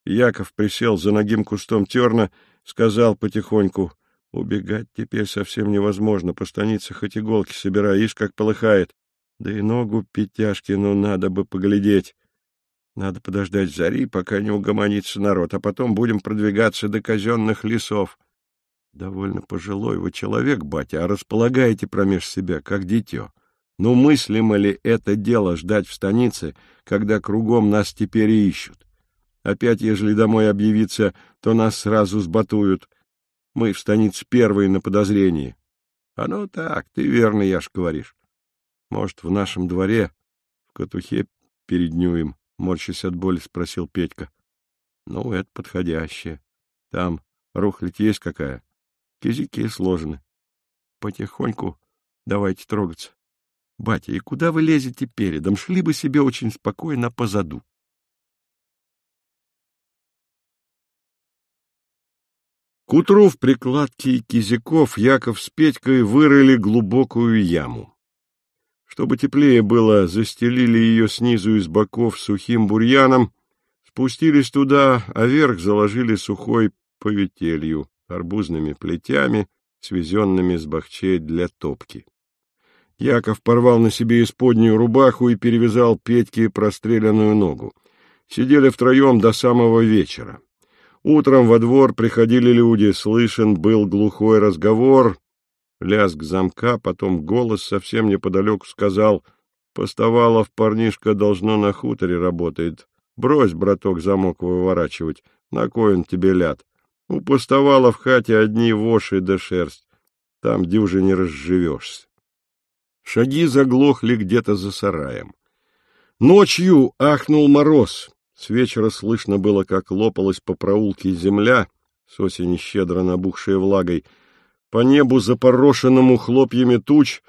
Яков присел за ногим кустом терна, сказал потихоньку, «Убегать теперь совсем невозможно, по станице хоть иголки собирай, ишь как полыхает. Да и ногу Петяшкину надо бы поглядеть. Надо подождать зари, пока не угомонится народ, а потом будем продвигаться до казенных лесов. Довольно пожилой вы человек, батя, а располагаете промеж себя, как дитё. Но мыслимо ли это дело ждать в станице, когда кругом нас теперь и ищут? Опять, ежели домой объявиться, то нас сразу сбатуют. Мы в станице первые на подозрении. А ну так, ты верно, Яш, говоришь. Может, в нашем дворе в катухе переднюем, морщась от боли, спросил Петька. Ну, это подходящее. Там рухлядь есть какая? Кизики сложены. Потихоньку давайте трогаться. Батя, и куда вы лезете передом? Шли бы себе очень спокойно позаду. К утру в прикладке кизиков Яков с Петькой вырыли глубокую яму. Чтобы теплее было, застелили ее снизу и с боков сухим бурьяном, спустились туда, а вверх заложили сухой поветелью, арбузными плетями, свезенными с бахчей для топки. Яков порвал на себе исподнюю рубаху и перевязал Петьке простреленную ногу. Сидели втроем до самого вечера. Утром во двор приходили люди, слышен был глухой разговор, лязг замка, потом голос совсем неподалеку сказал, «Постовалов парнишка должно на хуторе работает. Брось, браток, замок выворачивать, на кой он тебе ляд? У постовала в хате одни воши да шерсть, там дюже не разживешься». Шаги заглохли где-то за сараем. Ночью ахнул мороз. С вечера слышно было, как лопалась по проулке земля, с осени щедро набухшая влагой. По небу, запорошенному хлопьями туч,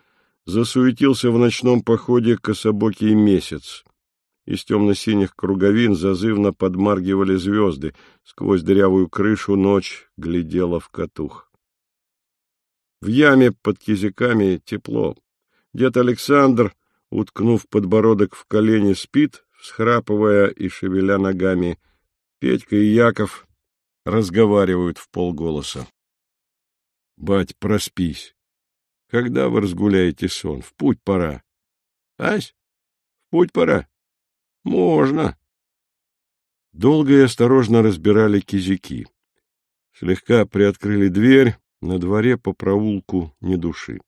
засуетился в ночном походе кособокий месяц. Из темно-синих круговин зазывно подмаргивали звезды. Сквозь дырявую крышу ночь глядела в катух. В яме под кизиками тепло. Дед Александр, уткнув подбородок в колени, спит, всхрапывая и шевеля ногами. Петька и Яков разговаривают в полголоса. — Бать, проспись. Когда вы разгуляете сон? В путь пора. — Ась, в путь пора. — Можно. Долго и осторожно разбирали кизяки. Слегка приоткрыли дверь, на дворе по проулку ни души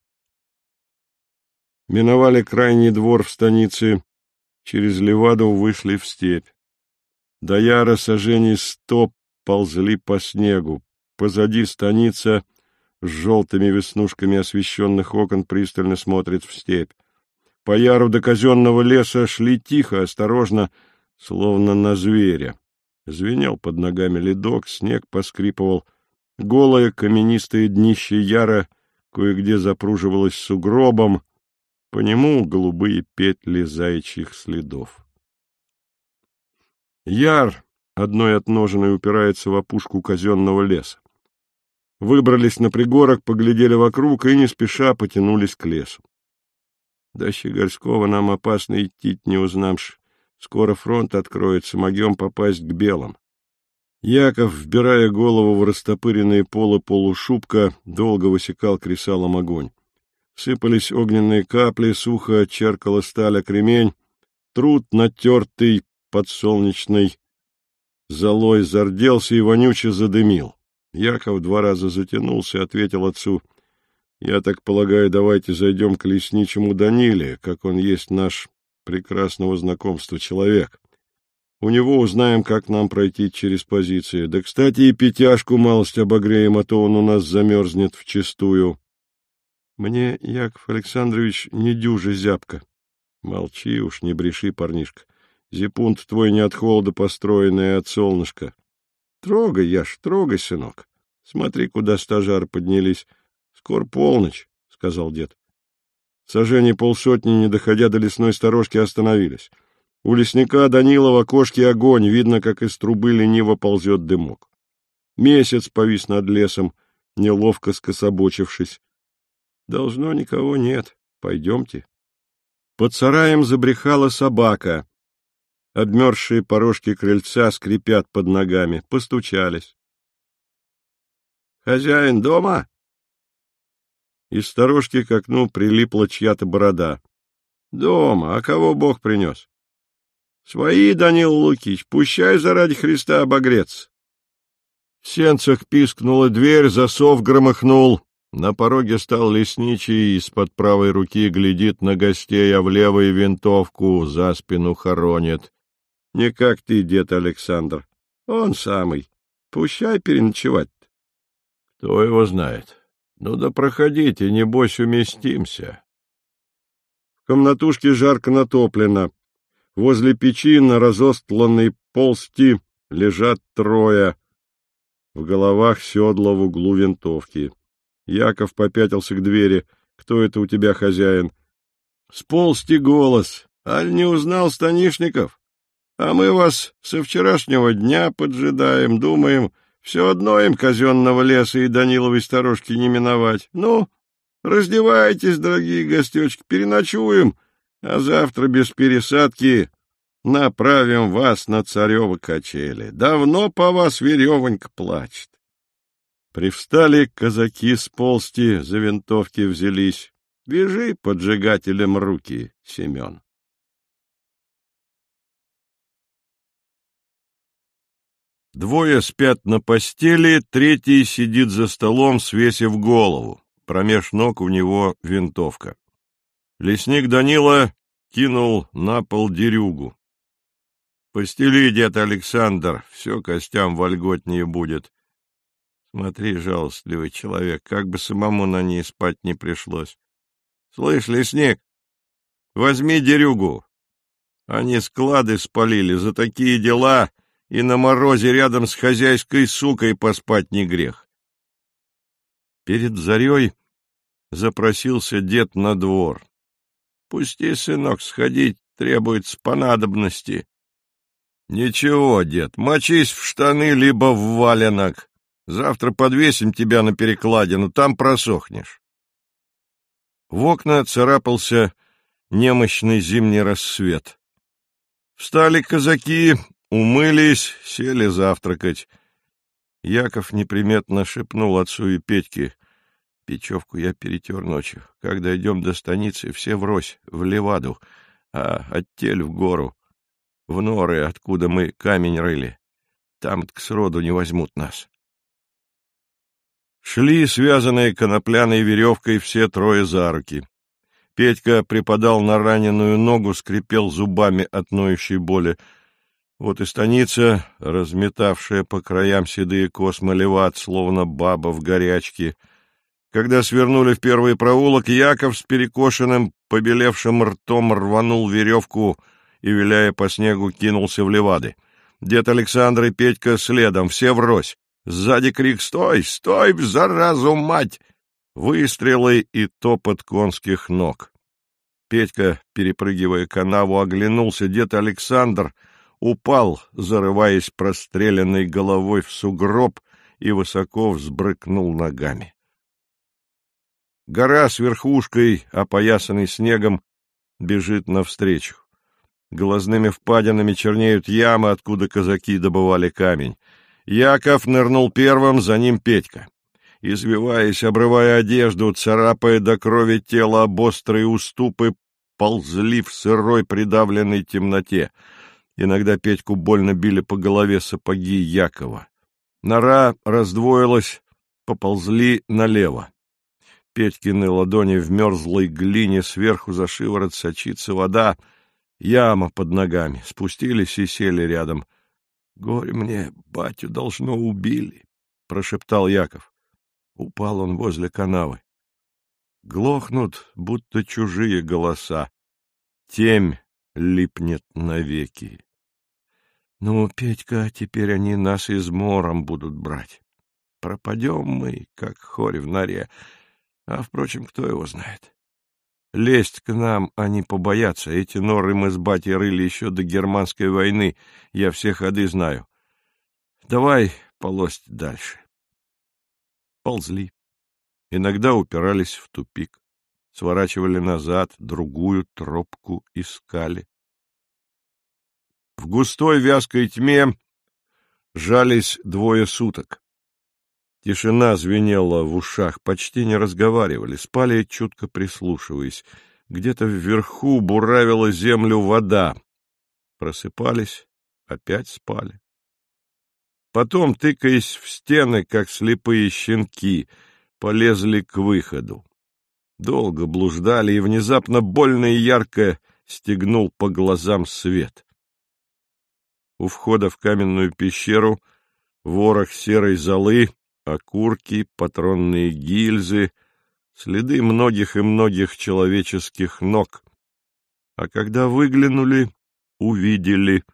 миновали крайний двор в станице, через Леваду вышли в степь. До яра сожжений стоп ползли по снегу, позади станица с желтыми веснушками освещенных окон пристально смотрит в степь. По яру до казенного леса шли тихо, осторожно, словно на зверя. Звенел под ногами ледок, снег поскрипывал. Голое каменистое днище яра кое-где запруживалось сугробом, по нему голубые петли заячьих следов. Яр одной отноженной упирается в опушку казенного леса. Выбрались на пригорок, поглядели вокруг и не спеша потянулись к лесу. До Щегольского нам опасно идти, не узнамшь. Скоро фронт откроется, могем попасть к белым. Яков, вбирая голову в растопыренные полы полушубка, долго высекал кресалом огонь. Сыпались огненные капли, сухо черкала сталь кремень, труд натертый подсолнечной золой зарделся и вонюче задымил. Яков два раза затянулся, ответил отцу, «Я так полагаю, давайте зайдем к лесничему Даниле, как он есть наш прекрасного знакомства человек. У него узнаем, как нам пройти через позиции. Да, кстати, и Петяшку малость обогреем, а то он у нас замерзнет вчистую. Мне, Яков Александрович, не дюжа зябка. Молчи уж, не бреши, парнишка. Зипунт твой не от холода построенный, а от солнышка. Трогай, Яш, трогай, сынок. Смотри, куда стажары поднялись. Скоро полночь, — сказал дед. Сожжение полсотни, не доходя до лесной сторожки, остановились. У лесника Данила в окошке огонь, видно, как из трубы лениво ползет дымок. Месяц повис над лесом, неловко скособочившись. Должно никого нет, пойдемте. Под сараем забрехала собака. Обмерзшие порожки крыльца скрипят под ногами, постучались. — Хозяин дома? Из сторожки к окну прилипла чья-то борода. — Дома. А кого Бог принес? Свои, Данил Лукич, пущай заради Христа обогреться. В сенцах пискнула дверь, засов громыхнул. На пороге стал лесничий, из-под правой руки глядит на гостей, а в левой винтовку за спину хоронит. Не как ты, дед Александр. Он самый. Пущай переночевать -то. Кто его знает? Ну да проходите, небось уместимся. В комнатушке жарко натоплено. Возле печи на разостланной полсти лежат трое. В головах седла в углу винтовки. Яков попятился к двери. «Кто это у тебя, хозяин?» «Сползти голос. Аль не узнал станишников? А мы вас со вчерашнего дня поджидаем, думаем, все одно им казенного леса и Даниловой сторожки не миновать. Ну, раздевайтесь, дорогие гостечки, переночуем, а завтра без пересадки направим вас на царева качели. Давно по вас веревонька плачет. Привстали казаки с полсти, за винтовки взялись. Бежи поджигателем руки, Семен. Двое спят на постели, третий сидит за столом, свесив голову. Промеж ног у него винтовка. Лесник Данила кинул на пол дерюгу. — Постели, дед Александр, все костям вольготнее будет. Смотри, жалостливый человек, как бы самому на ней спать не пришлось. Слышь, лесник, возьми дерюгу. Они склады спалили за такие дела, и на морозе рядом с хозяйской сукой поспать не грех. Перед зарей запросился дед на двор. Пусти, сынок, сходить требуется по надобности. Ничего, дед, мочись в штаны либо в валенок. Завтра подвесим тебя на перекладину, там просохнешь. В окна царапался немощный зимний рассвет. Встали казаки, умылись, сели завтракать. Яков неприметно шепнул отцу и Петьке. Печевку я перетер ночью. Как дойдем до станицы, все врозь, в Леваду, а оттель в гору, в норы, откуда мы камень рыли. Там к сроду не возьмут нас. Шли, связанные конопляной веревкой, все трое за руки. Петька припадал на раненую ногу, скрипел зубами от ноющей боли. Вот и станица, разметавшая по краям седые космы леват, словно баба в горячке. Когда свернули в первый проулок, Яков с перекошенным, побелевшим ртом рванул веревку и, виляя по снегу, кинулся в левады. Дед Александр и Петька следом, все врозь. Сзади крик «Стой! Стой, заразу, мать!» Выстрелы и топот конских ног. Петька, перепрыгивая канаву, оглянулся. Дед Александр упал, зарываясь простреленной головой в сугроб, и высоко взбрыкнул ногами. Гора с верхушкой, опоясанной снегом, бежит навстречу. Глазными впадинами чернеют ямы, откуда казаки добывали камень. Яков нырнул первым, за ним Петька. Извиваясь, обрывая одежду, царапая до крови тело об острые уступы, ползли в сырой придавленной темноте. Иногда Петьку больно били по голове сапоги Якова. Нора раздвоилась, поползли налево. Петькины ладони в мерзлой глине, сверху за шиворот сочится вода — Яма под ногами. Спустились и сели рядом. — Горе мне, батю, должно, убили, — прошептал Яков. Упал он возле канавы. Глохнут, будто чужие голоса. Темь липнет навеки. Ну, Петька, теперь они нас измором будут брать. Пропадем мы, как хорь в норе. А, впрочем, кто его знает? Лезть к нам они побоятся. Эти норы мы с батей рыли еще до германской войны. Я все ходы знаю. Давай полость дальше. Ползли. Иногда упирались в тупик. Сворачивали назад, другую тропку искали. В густой вязкой тьме жались двое суток. Тишина звенела в ушах, почти не разговаривали, спали, чутко прислушиваясь. Где-то вверху буравила землю вода. Просыпались, опять спали. Потом, тыкаясь в стены, как слепые щенки, полезли к выходу. Долго блуждали, и внезапно больно и ярко стегнул по глазам свет. У входа в каменную пещеру ворох серой золы окурки, патронные гильзы, следы многих и многих человеческих ног. А когда выглянули, увидели.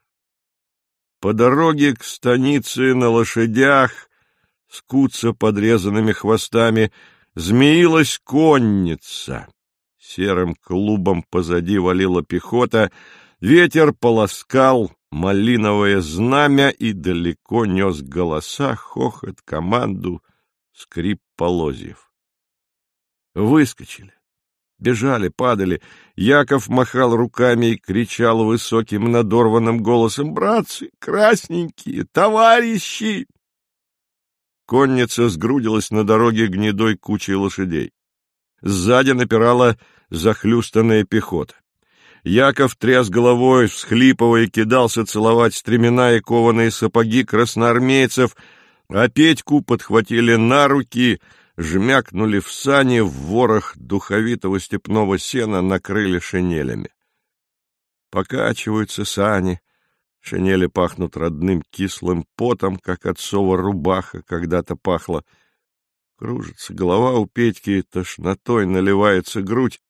По дороге к станице на лошадях, с куца подрезанными хвостами, змеилась конница. Серым клубом позади валила пехота, ветер полоскал малиновое знамя и далеко нес голоса, хохот, команду, скрип полозьев. Выскочили, бежали, падали. Яков махал руками и кричал высоким надорванным голосом «Братцы, красненькие, товарищи!» Конница сгрудилась на дороге гнедой кучей лошадей. Сзади напирала захлюстанная пехота. Яков тряс головой, всхлипывая, кидался целовать стремена и кованые сапоги красноармейцев, а Петьку подхватили на руки, жмякнули в сани, в ворох духовитого степного сена накрыли шинелями. Покачиваются сани, шинели пахнут родным кислым потом, как отцова рубаха когда-то пахла. Кружится голова у Петьки, тошнотой наливается грудь,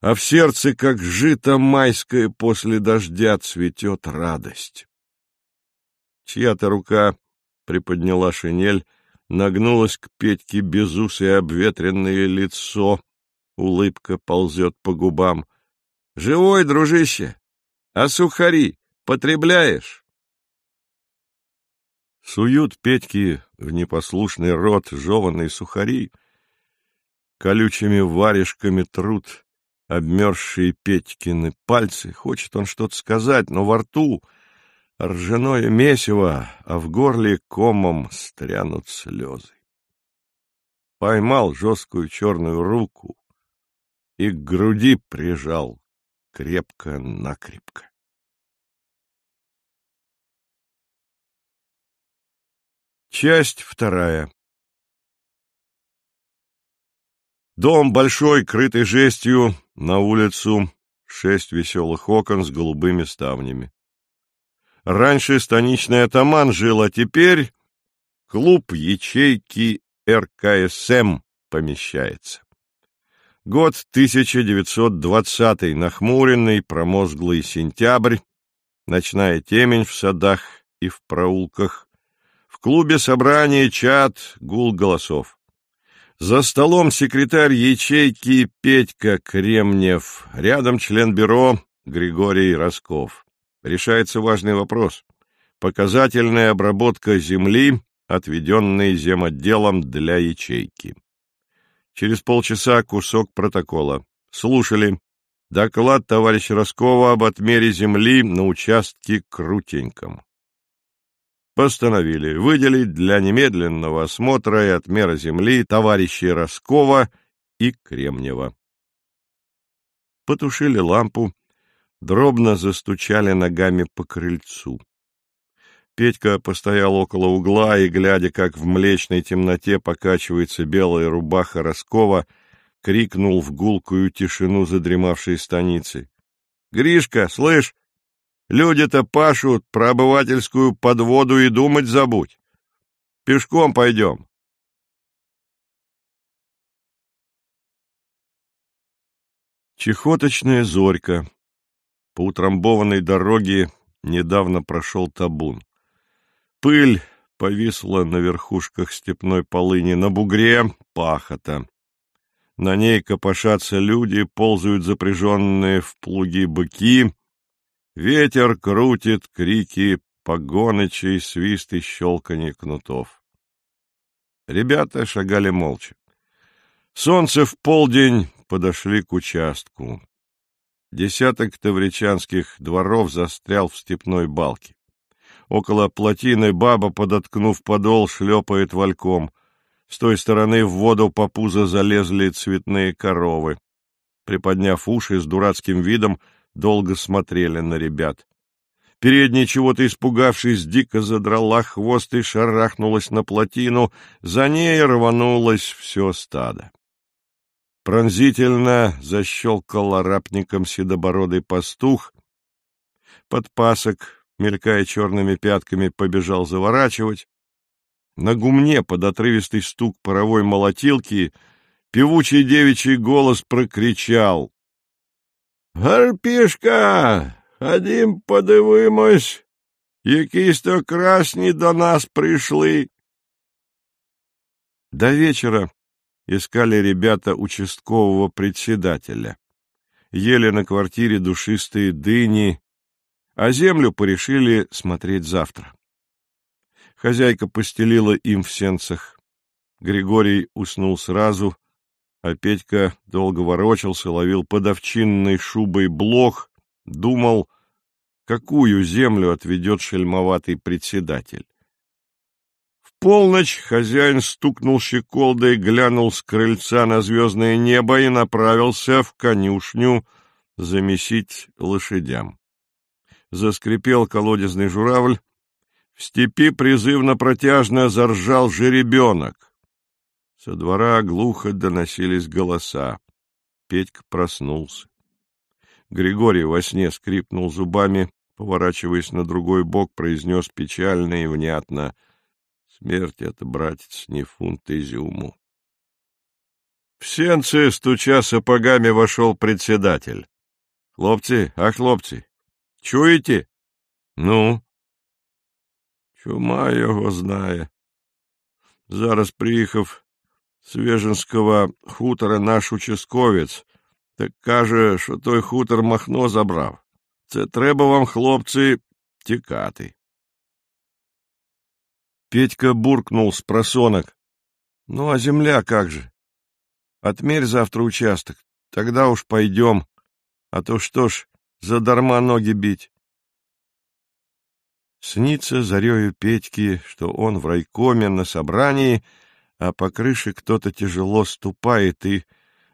а в сердце, как жито майское после дождя, цветет радость. Чья-то рука приподняла шинель, нагнулась к Петьке безусое обветренное лицо, улыбка ползет по губам. — Живой, дружище! А сухари потребляешь? Суют Петьки в непослушный рот жеванные сухари, колючими варежками труд обмерзшие Петькины пальцы. Хочет он что-то сказать, но во рту ржаное месиво, а в горле комом стрянут слезы. Поймал жесткую черную руку и к груди прижал крепко-накрепко. Часть вторая Дом большой, крытый жестью, на улицу шесть веселых окон с голубыми ставнями. Раньше станичный атаман жил, а теперь клуб ячейки РКСМ помещается. Год 1920, нахмуренный, промозглый сентябрь, ночная темень в садах и в проулках. В клубе собрание чат, гул голосов. За столом секретарь ячейки Петька Кремнев, рядом член бюро Григорий Росков. Решается важный вопрос. Показательная обработка земли, отведенной земотделом для ячейки. Через полчаса кусок протокола. Слушали. Доклад товарища Роскова об отмере земли на участке Крутеньком. Постановили выделить для немедленного осмотра и отмера земли товарищей Роскова и Кремнева. Потушили лампу, дробно застучали ногами по крыльцу. Петька постоял около угла и, глядя, как в млечной темноте покачивается белая рубаха Роскова, крикнул в гулкую тишину задремавшей станицы. — Гришка, слышь, люди-то пашут, про обывательскую подводу и думать забудь. Пешком пойдем. Чехоточная зорька. По утрамбованной дороге недавно прошел табун. Пыль повисла на верхушках степной полыни, на бугре — пахота. На ней копошатся люди, ползают запряженные в плуги быки. Ветер крутит крики погонычей, свист и щелканье кнутов. Ребята шагали молча. Солнце в полдень подошли к участку. Десяток тавричанских дворов застрял в степной балке. Около плотины баба, подоткнув подол, шлепает вальком. С той стороны в воду по пузо залезли цветные коровы. Приподняв уши с дурацким видом, долго смотрели на ребят. Передняя, чего-то испугавшись, дико задрала хвост и шарахнулась на плотину, за ней рванулось все стадо. Пронзительно защелкал арапником седобородый пастух. Подпасок мелькая черными пятками, побежал заворачивать. На гумне под отрывистый стук паровой молотилки певучий девичий голос прокричал. — Гарпішка, ходім подивимось, якісь то красні до нас пришли. До вечера искали ребята участкового председателя. Ели на квартире душистые дыни а землю порешили смотреть завтра. Хозяйка постелила им в сенцах. Григорий уснул сразу, а Петька долго ворочался, ловил под овчинной шубой блох, думал, какую землю отведет шельмоватый председатель. В полночь хозяин стукнул щеколдой, глянул с крыльца на звездное небо и направился в конюшню замесить лошадям заскрипел колодезный журавль, в степи призывно-протяжно заржал жеребенок. Со двора глухо доносились голоса. Петька проснулся. Григорий во сне скрипнул зубами, поворачиваясь на другой бок, произнес печально и внятно «Смерть — это, братец, не фунт изюму». В сенце, стуча сапогами, вошел председатель. «Хлопцы, а хлопцы, Чуєте? Ну? Чума його знає. Зараз приїхав Веженського хутора наш участковець, так каже, що той хутор Махно забрав. Це треба вам, хлопці, тікати. Петька буркнул с просонок. Ну, а земля как же? Отмерь завтра участок, тогда уж пойдем. А то что ж, задарма ноги бить. Снится зарею Петьки, что он в райкоме на собрании, а по крыше кто-то тяжело ступает и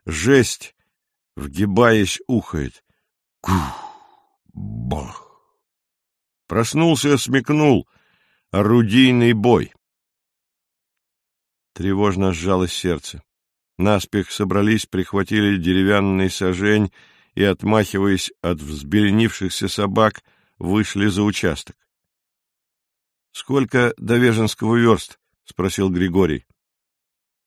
жесть, вгибаясь, ухает. Кух! Бах! Проснулся, смекнул. Орудийный бой. Тревожно сжалось сердце. Наспех собрались, прихватили деревянный сажень и, отмахиваясь от взбеленившихся собак, вышли за участок. Сколько до Веженского верст? — спросил Григорий.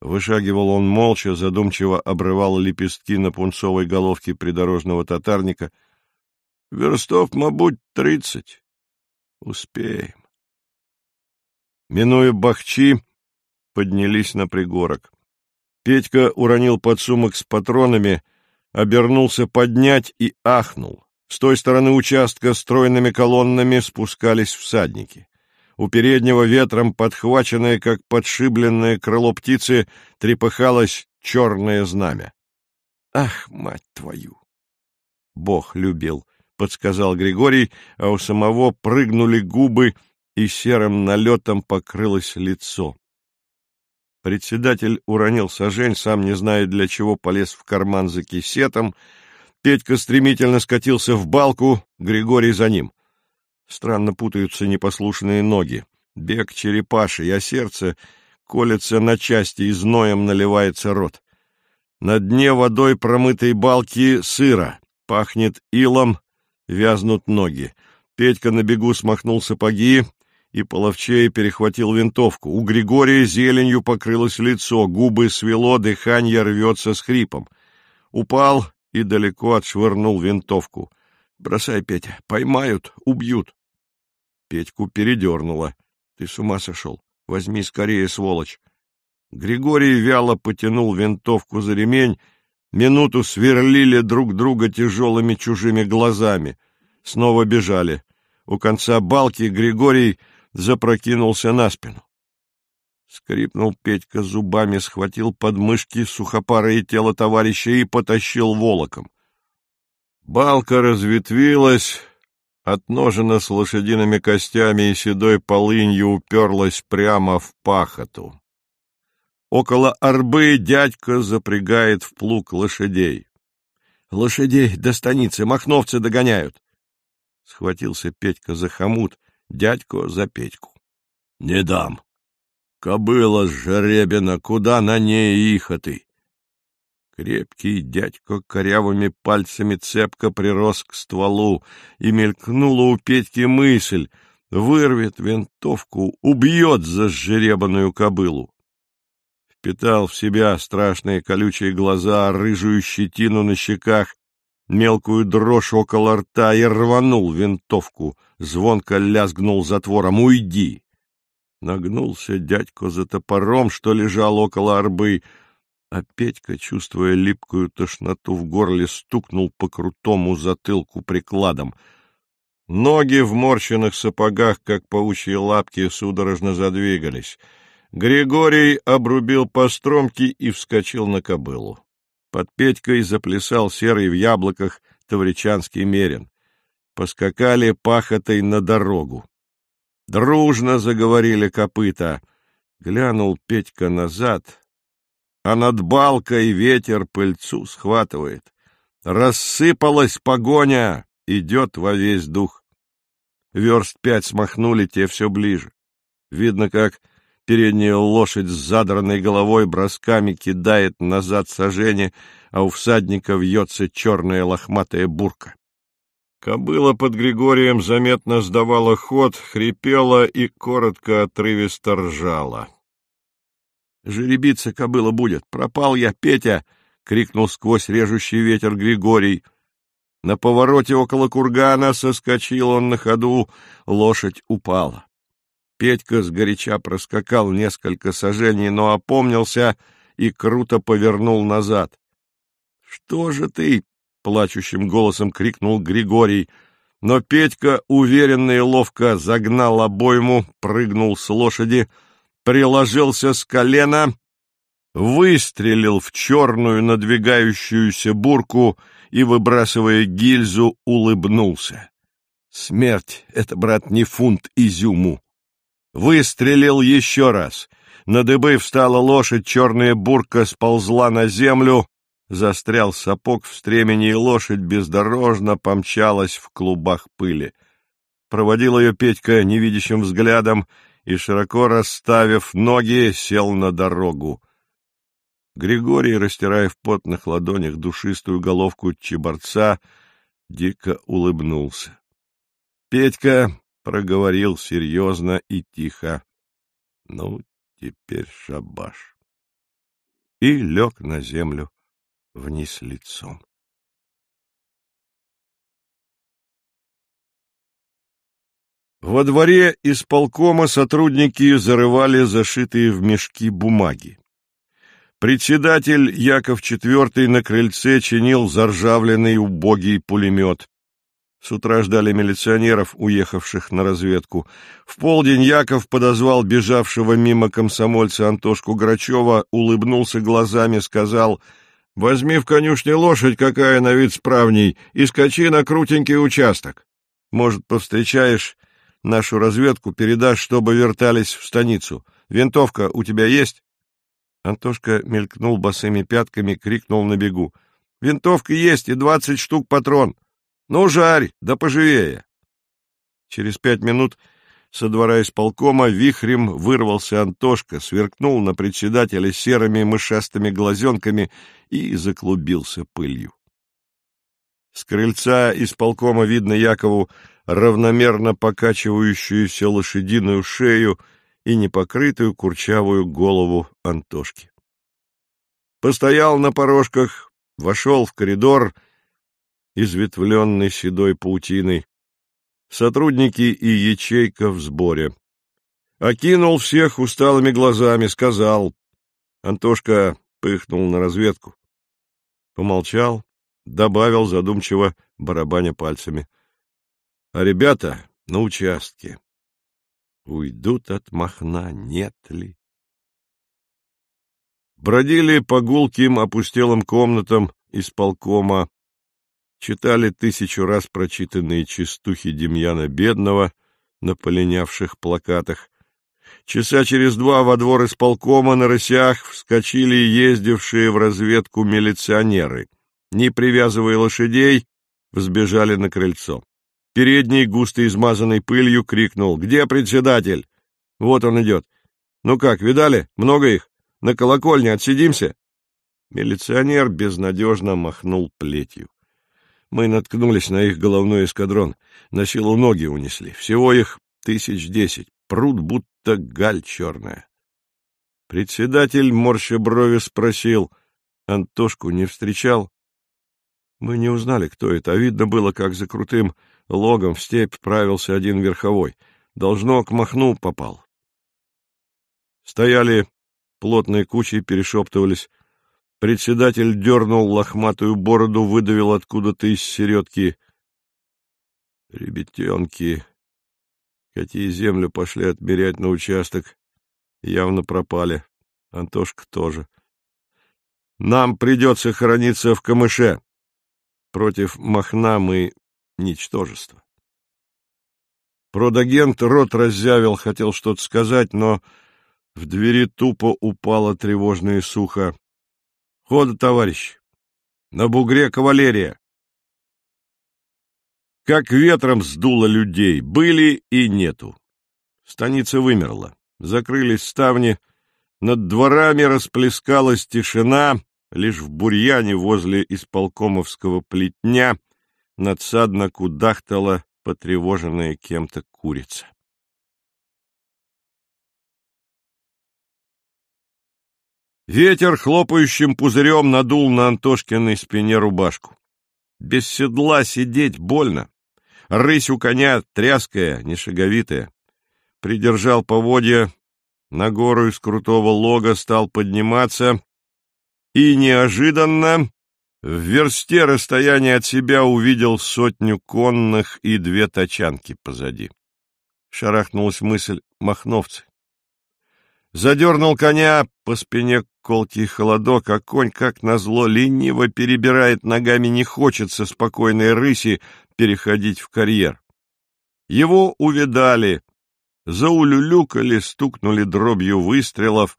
Вышагивал он молча, задумчиво обрывал лепестки на пунцовой головке придорожного татарника. — Верстов, мабуть, тридцать. Успеем. Минуя бахчи, поднялись на пригорок. Петька уронил подсумок с патронами, обернулся поднять и ахнул. С той стороны участка стройными колоннами спускались всадники. У переднего ветром, подхваченное, как подшибленное крыло птицы, трепыхалось черное знамя. «Ах, мать твою!» «Бог любил», — подсказал Григорий, а у самого прыгнули губы, и серым налетом покрылось лицо. Председатель уронил сажень, сам не зная для чего, полез в карман за кисетом. Петька стремительно скатился в балку, Григорий за ним. Странно путаются непослушные ноги. Бег черепаший, а сердце колется на части и зноем наливается рот. На дне водой промытой балки сыро, пахнет илом, вязнут ноги. Петька на бегу смахнул сапоги и половчее перехватил винтовку. У Григория зеленью покрылось лицо, губы свело, дыхание рвется с хрипом. Упал и далеко отшвырнул винтовку. «Бросай, Петя, поймают, убьют». Петьку передернуло. Ты с ума сошел? Возьми скорее, сволочь. Григорий вяло потянул винтовку за ремень, минуту сверлили друг друга тяжелыми чужими глазами. Снова бежали. У конца балки Григорий запрокинулся на спину. Скрипнул Петька зубами, схватил подмышки сухопарое тело товарища и потащил волоком. Балка разветвилась, Отножена с лошадиными костями и седой полынью уперлась прямо в пахоту. Около арбы дядька запрягает в плуг лошадей. Лошадей до станицы, махновцы догоняют. Схватился Петька за хомут, дядько за Петьку. — Не дам. Кобыла с жеребина, куда на ней ихоты? Крепкий дядька корявыми пальцами цепко прирос к стволу, и мелькнула у Петьки мысль — вырвет винтовку, убьет за сжеребанную кобылу. Впитал в себя страшные колючие глаза, рыжую щетину на щеках, мелкую дрожь около рта и рванул винтовку, звонко лязгнул затвором «Уйди!». Нагнулся дядько за топором, что лежал около арбы, а Петька, чувствуя липкую тошноту в горле, стукнул по крутому затылку прикладом. Ноги в морщенных сапогах, как паучьи лапки, судорожно задвигались. Григорий обрубил по стромке и вскочил на кобылу. Под Петькой заплясал серый в яблоках тавричанский мерин. Поскакали пахотой на дорогу. Дружно заговорили копыта. Глянул Петька назад, а над балкой ветер пыльцу схватывает. Рассыпалась погоня, идет во весь дух. Верст пять смахнули, те все ближе. Видно, как передняя лошадь с задранной головой бросками кидает назад сожжение, а у всадника вьется черная лохматая бурка. Кобыла под Григорием заметно сдавала ход, хрипела и коротко отрывисто ржала. Жеребица кобыла будет. Пропал я, Петя! — крикнул сквозь режущий ветер Григорий. На повороте около кургана соскочил он на ходу, лошадь упала. Петька сгоряча проскакал несколько сажений, но опомнился и круто повернул назад. — Что же ты? — плачущим голосом крикнул Григорий. Но Петька уверенно и ловко загнал обойму, прыгнул с лошади — приложился с колена, выстрелил в черную надвигающуюся бурку и, выбрасывая гильзу, улыбнулся. Смерть — это, брат, не фунт изюму. Выстрелил еще раз. На дыбы встала лошадь, черная бурка сползла на землю, застрял сапог в стремени, и лошадь бездорожно помчалась в клубах пыли. Проводил ее Петька невидящим взглядом и, широко расставив ноги, сел на дорогу. Григорий, растирая в потных ладонях душистую головку чеборца, дико улыбнулся. Петька, проговорил серьезно и тихо. Ну, теперь шабаш. И лег на землю вниз лицом. Во дворе исполкома сотрудники зарывали зашитые в мешки бумаги. Председатель Яков IV на крыльце чинил заржавленный убогий пулемет. С утра ждали милиционеров, уехавших на разведку. В полдень Яков подозвал бежавшего мимо комсомольца Антошку Грачева, улыбнулся глазами, сказал «Возьми в конюшне лошадь, какая на вид справней, и скачи на крутенький участок. Может, повстречаешь нашу разведку, передашь, чтобы вертались в станицу. Винтовка у тебя есть?» Антошка мелькнул босыми пятками, крикнул на бегу. «Винтовка есть и двадцать штук патрон. Ну, жарь, да поживее!» Через пять минут со двора исполкома вихрем вырвался Антошка, сверкнул на председателя серыми мышастыми глазенками и заклубился пылью. С крыльца исполкома видно Якову равномерно покачивающуюся лошадиную шею и непокрытую курчавую голову Антошки. Постоял на порожках, вошел в коридор, изветвленный седой паутиной. Сотрудники и ячейка в сборе. Окинул всех усталыми глазами, сказал. Антошка пыхнул на разведку. Помолчал, добавил задумчиво, барабаня пальцами а ребята на участке. Уйдут от Махна, нет ли? Бродили по гулким опустелым комнатам исполкома, читали тысячу раз прочитанные частухи Демьяна Бедного на полинявших плакатах. Часа через два во двор исполкома на рысях вскочили ездившие в разведку милиционеры. Не привязывая лошадей, взбежали на крыльцо. Передний, густо измазанный пылью, крикнул «Где председатель?» «Вот он идет». «Ну как, видали? Много их? На колокольне отсидимся?» Милиционер безнадежно махнул плетью. Мы наткнулись на их головной эскадрон, на силу ноги унесли. Всего их тысяч десять, пруд будто галь черная. Председатель, морща брови, спросил, Антошку не встречал? Мы не узнали, кто это, а видно было, как за крутым логом в степь правился один верховой. Должно, к махну попал. Стояли плотной кучей, перешептывались. Председатель дернул лохматую бороду, выдавил откуда-то из середки. Ребятенки, какие землю пошли отмерять на участок, явно пропали. Антошка тоже. Нам придется хорониться в камыше. Против Махна мы ничтожество. Продагент рот раззявил, хотел что-то сказать, но в двери тупо упало тревожное сухо. — Хода, товарищ! На бугре кавалерия! Как ветром сдуло людей, были и нету. Станица вымерла, закрылись ставни, над дворами расплескалась тишина, лишь в бурьяне возле исполкомовского плетня надсадно кудахтала потревоженная кем-то курица. Ветер хлопающим пузырем надул на Антошкиной спине рубашку. Без седла сидеть больно. Рысь у коня тряская, нешаговитая. Придержал поводья, на гору из крутого лога стал подниматься и неожиданно в версте расстояния от себя увидел сотню конных и две тачанки позади. Шарахнулась мысль «Махновцы». Задернул коня, по спине колкий холодок, а конь, как назло, лениво перебирает ногами, не хочется спокойной рыси переходить в карьер. Его увидали, заулюлюкали, стукнули дробью выстрелов,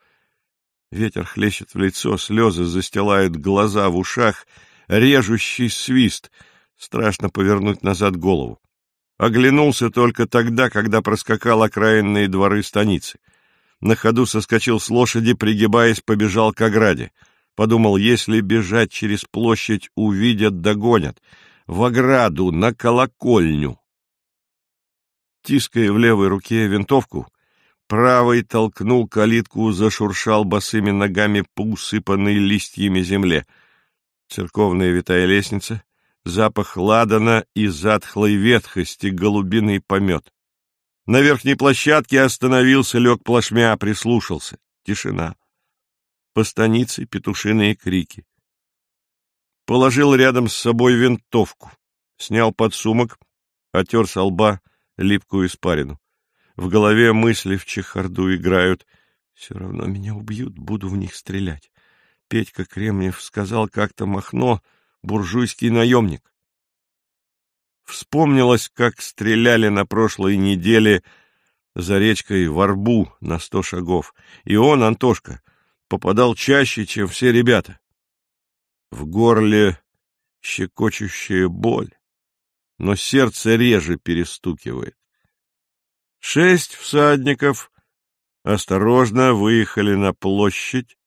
Ветер хлещет в лицо, слезы застилают глаза в ушах, режущий свист. Страшно повернуть назад голову. Оглянулся только тогда, когда проскакал окраинные дворы станицы. На ходу соскочил с лошади, пригибаясь, побежал к ограде. Подумал, если бежать через площадь, увидят, догонят. В ограду, на колокольню. тиская в левой руке винтовку, правой толкнул калитку, зашуршал босыми ногами по усыпанной листьями земле. Церковная витая лестница, запах ладана и затхлой ветхости, голубиный помет. На верхней площадке остановился, лег плашмя, прислушался. Тишина. По станице петушиные крики. Положил рядом с собой винтовку, снял подсумок, отер со лба липкую испарину. В голове мысли в чехарду играют. Все равно меня убьют, буду в них стрелять. Петька Кремнев сказал как-то Махно, буржуйский наемник. Вспомнилось, как стреляли на прошлой неделе за речкой в Арбу на сто шагов. И он, Антошка, попадал чаще, чем все ребята. В горле щекочущая боль, но сердце реже перестукивает. Шесть всадников осторожно выехали на площадь,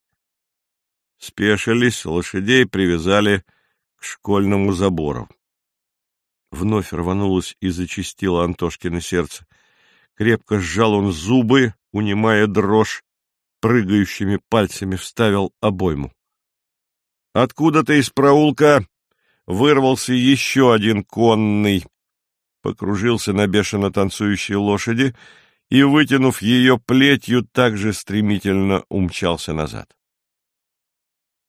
спешились, лошадей привязали к школьному забору. Вновь рванулось и зачастило Антошкино сердце. Крепко сжал он зубы, унимая дрожь, прыгающими пальцами вставил обойму. Откуда-то из проулка вырвался еще один конный, покружился на бешено танцующей лошади и, вытянув ее плетью, также стремительно умчался назад.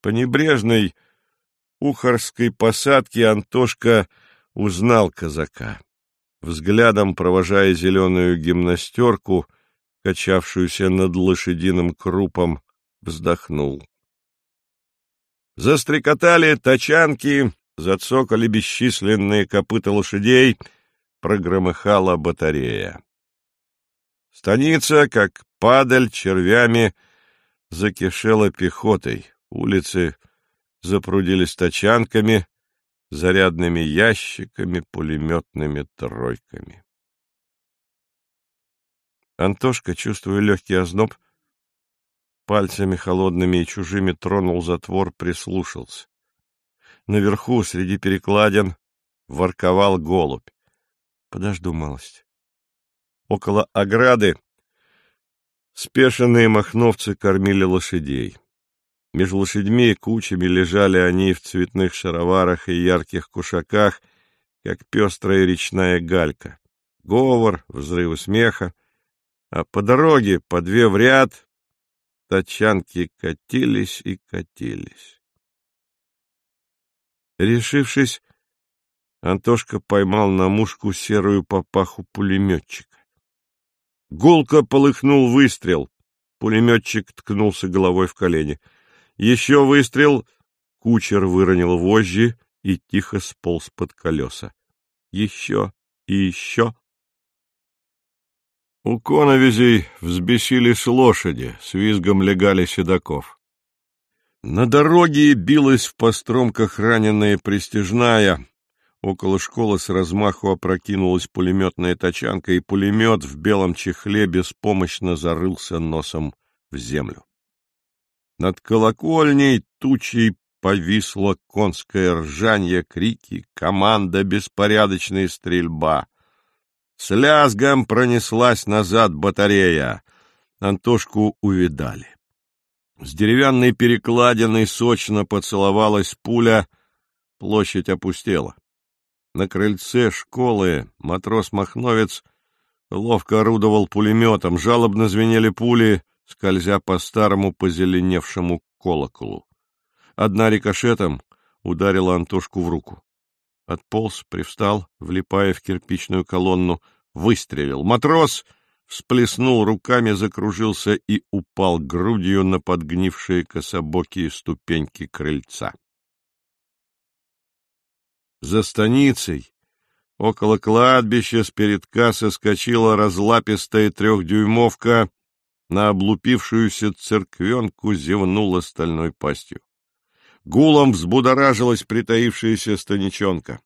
По небрежной ухарской посадке Антошка узнал казака. Взглядом провожая зеленую гимнастерку, качавшуюся над лошадиным крупом, вздохнул. Застрекотали тачанки, зацокали бесчисленные копыта лошадей — прогромыхала батарея. Станица, как падаль червями, закишела пехотой, улицы запрудились тачанками, зарядными ящиками, пулеметными тройками. Антошка, чувствуя легкий озноб, пальцами холодными и чужими тронул затвор, прислушался. Наверху, среди перекладин, ворковал голубь. Подожду малость. Около ограды спешенные махновцы кормили лошадей. Между лошадьми кучами лежали они в цветных шароварах и ярких кушаках, как пестрая речная галька. Говор, взрывы смеха, а по дороге, по две в ряд, тачанки катились и катились. Решившись, Антошка поймал на мушку серую папаху пулеметчика. Гулко полыхнул выстрел. Пулеметчик ткнулся головой в колени. Еще выстрел. Кучер выронил вожжи и тихо сполз под колеса. Еще и еще. У коновизей взбесились лошади, с визгом легали седаков. На дороге билась в постромках раненая пристижная, Около школы с размаху опрокинулась пулеметная тачанка, и пулемет в белом чехле беспомощно зарылся носом в землю. Над колокольней тучей повисло конское ржанье, крики, команда, беспорядочная стрельба. С лязгом пронеслась назад батарея. Антошку увидали. С деревянной перекладиной сочно поцеловалась пуля, площадь опустела. На крыльце школы матрос-махновец ловко орудовал пулеметом, жалобно звенели пули, скользя по старому позеленевшему колоколу. Одна рикошетом ударила Антошку в руку. Отполз, привстал, влипая в кирпичную колонну, выстрелил. Матрос всплеснул руками, закружился и упал грудью на подгнившие кособокие ступеньки крыльца. За станицей, около кладбища, с передка соскочила разлапистая трехдюймовка, на облупившуюся церквенку зевнула стальной пастью. Гулом взбудоражилась притаившаяся станичонка.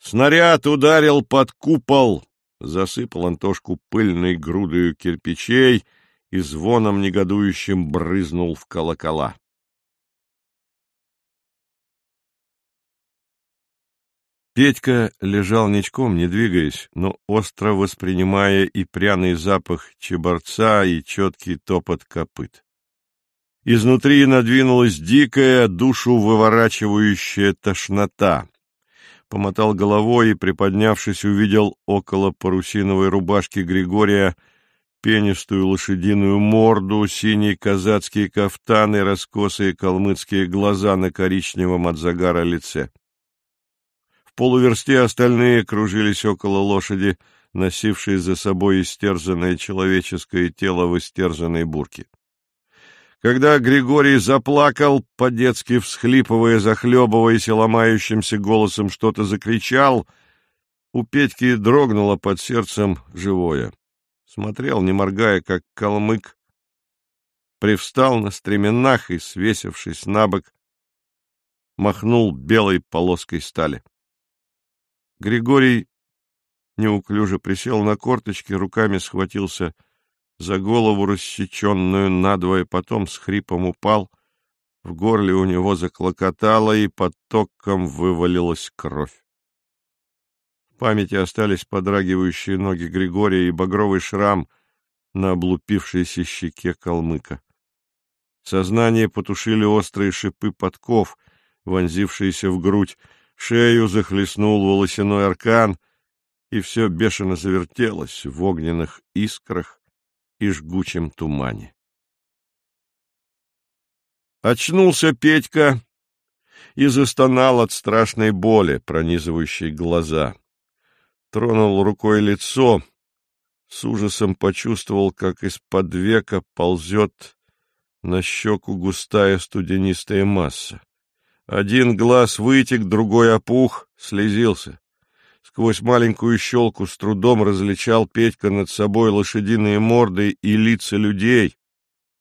Снаряд ударил под купол, засыпал Антошку пыльной грудою кирпичей и звоном негодующим брызнул в колокола. Петька лежал ничком, не двигаясь, но остро воспринимая и пряный запах чеборца, и четкий топот копыт. Изнутри надвинулась дикая, душу выворачивающая тошнота. Помотал головой и, приподнявшись, увидел около парусиновой рубашки Григория пенистую лошадиную морду, синий казацкий кафтан и раскосые калмыцкие глаза на коричневом от загара лице. В остальные кружились около лошади, носившей за собой истерзанное человеческое тело в истерзанной бурке. Когда Григорий заплакал, по-детски всхлипывая, захлебываясь и ломающимся голосом что-то закричал, у Петьки дрогнуло под сердцем живое. Смотрел, не моргая, как калмык, привстал на стременах и, свесившись на бок, махнул белой полоской стали. Григорий неуклюже присел на корточки, руками схватился за голову, рассеченную надвое, потом с хрипом упал, в горле у него заклокотало, и потоком вывалилась кровь. В памяти остались подрагивающие ноги Григория и багровый шрам на облупившейся щеке калмыка. Сознание потушили острые шипы подков, вонзившиеся в грудь, Шею захлестнул волосяной аркан, и все бешено завертелось в огненных искрах и жгучем тумане. Очнулся Петька и застонал от страшной боли, пронизывающей глаза. Тронул рукой лицо, с ужасом почувствовал, как из-под века ползет на щеку густая студенистая масса. Один глаз вытек, другой опух, слезился. Сквозь маленькую щелку с трудом различал Петька над собой лошадиные морды и лица людей.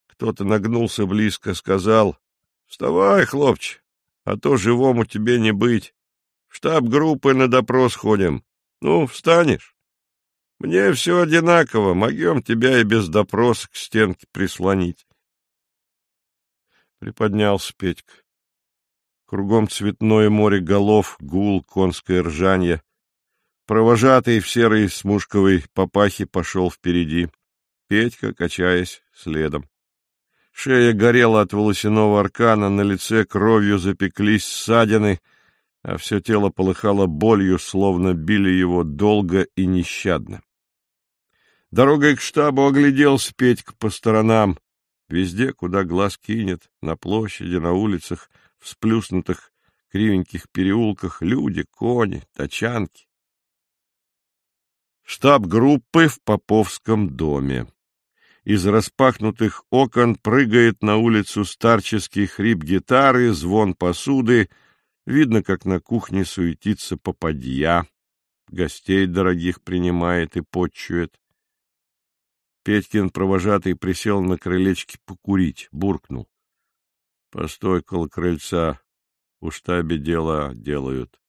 Кто-то нагнулся близко, сказал, — Вставай, хлопче, а то живому тебе не быть. В штаб группы на допрос ходим. Ну, встанешь? Мне все одинаково, могем тебя и без допроса к стенке прислонить. Приподнялся Петька. Кругом цветное море голов, гул, конское ржанье. Провожатый в серой смушковой папахе пошел впереди. Петька, качаясь, следом. Шея горела от волосяного аркана, на лице кровью запеклись ссадины, а все тело полыхало болью, словно били его долго и нещадно. Дорогой к штабу огляделся Петька по сторонам. Везде, куда глаз кинет, на площади, на улицах, в сплюснутых кривеньких переулках люди, кони, тачанки. Штаб группы в Поповском доме. Из распахнутых окон прыгает на улицу старческий хрип гитары, звон посуды. Видно, как на кухне суетится попадья. Гостей дорогих принимает и почует. Петькин провожатый присел на крылечке покурить, буркнул. Постой коло крыльца, у штабе дела делают.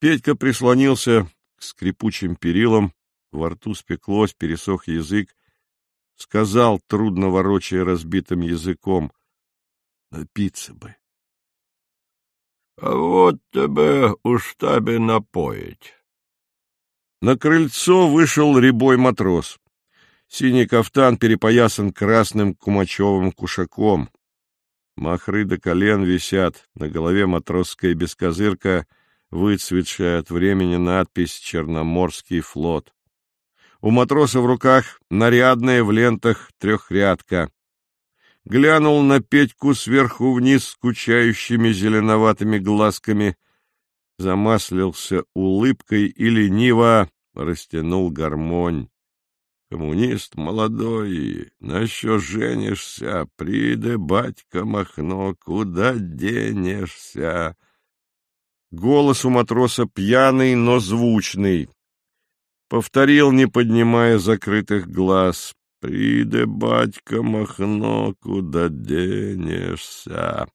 Петька прислонился к скрипучим перилам, во рту спеклось, пересох язык, сказал, трудно ворочая разбитым языком, напиться бы. — А вот тебе у штабе напоить. На крыльцо вышел рябой матрос. Синий кафтан перепоясан красным кумачевым кушаком. Махры до колен висят, на голове матросская бескозырка, выцветшая от времени надпись «Черноморский флот». У матроса в руках нарядная в лентах трехрядка. Глянул на Петьку сверху вниз скучающими зеленоватыми глазками, замаслился улыбкой и лениво растянул гармонь. Коммунист молодой, на що женишься, приде батька Махно, куда денешься? Голос у матроса пьяный, но звучный. Повторил, не поднимая закрытых глаз. «Приде, батька Махно, куда денешься?»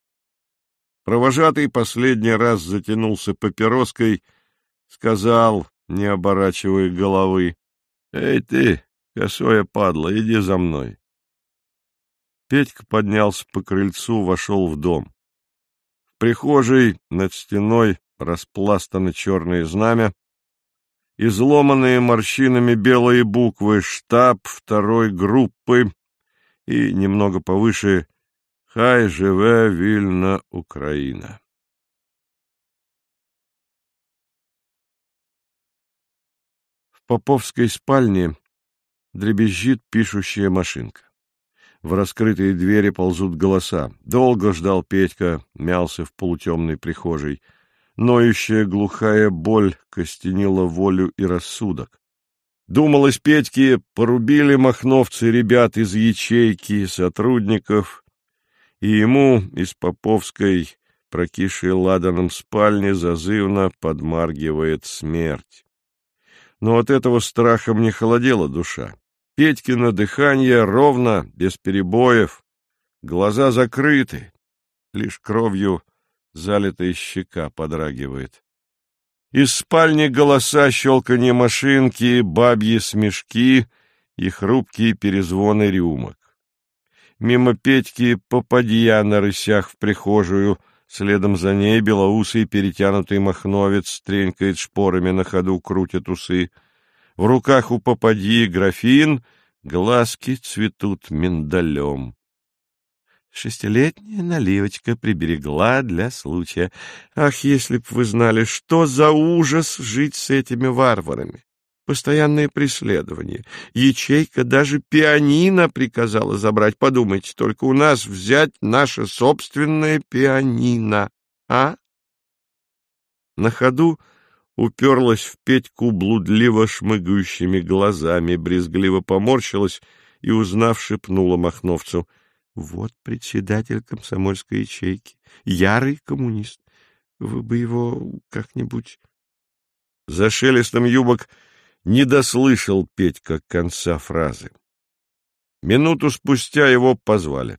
Провожатый последний раз затянулся папироской, сказал, не оборачивая головы, «Эй ты, Косое падла, иди за мной. Петька поднялся по крыльцу, вошел в дом. В прихожей над стеной распластано черное знамя, изломанные морщинами белые буквы «Штаб второй группы» и немного повыше «Хай живе вильна Украина». В поповской спальне дребезжит пишущая машинка. В раскрытые двери ползут голоса. Долго ждал Петька, мялся в полутемной прихожей. Ноющая глухая боль костенила волю и рассудок. Думалось Петьке, порубили махновцы ребят из ячейки, сотрудников, и ему из Поповской, прокисшей ладаном спальни, зазывно подмаргивает смерть. Но от этого страхом не холодела душа. Петькино дыхание ровно, без перебоев, глаза закрыты, лишь кровью залитая щека подрагивает. Из спальни голоса, щелканье машинки, бабьи смешки и хрупкие перезвоны рюмок. Мимо Петьки попадья на рысях в прихожую, следом за ней белоусый перетянутый махновец тренькает шпорами на ходу, крутит усы — в руках у попадьи графин, глазки цветут миндалем. Шестилетняя наливочка приберегла для случая. Ах, если б вы знали, что за ужас жить с этими варварами! Постоянное преследование. Ячейка даже пианино приказала забрать. Подумайте, только у нас взять наше собственное пианино, а? На ходу уперлась в Петьку блудливо шмыгающими глазами, брезгливо поморщилась и, узнав, шепнула Махновцу. — Вот председатель комсомольской ячейки, ярый коммунист. Вы бы его как-нибудь... За шелестом юбок не дослышал Петька конца фразы. Минуту спустя его позвали.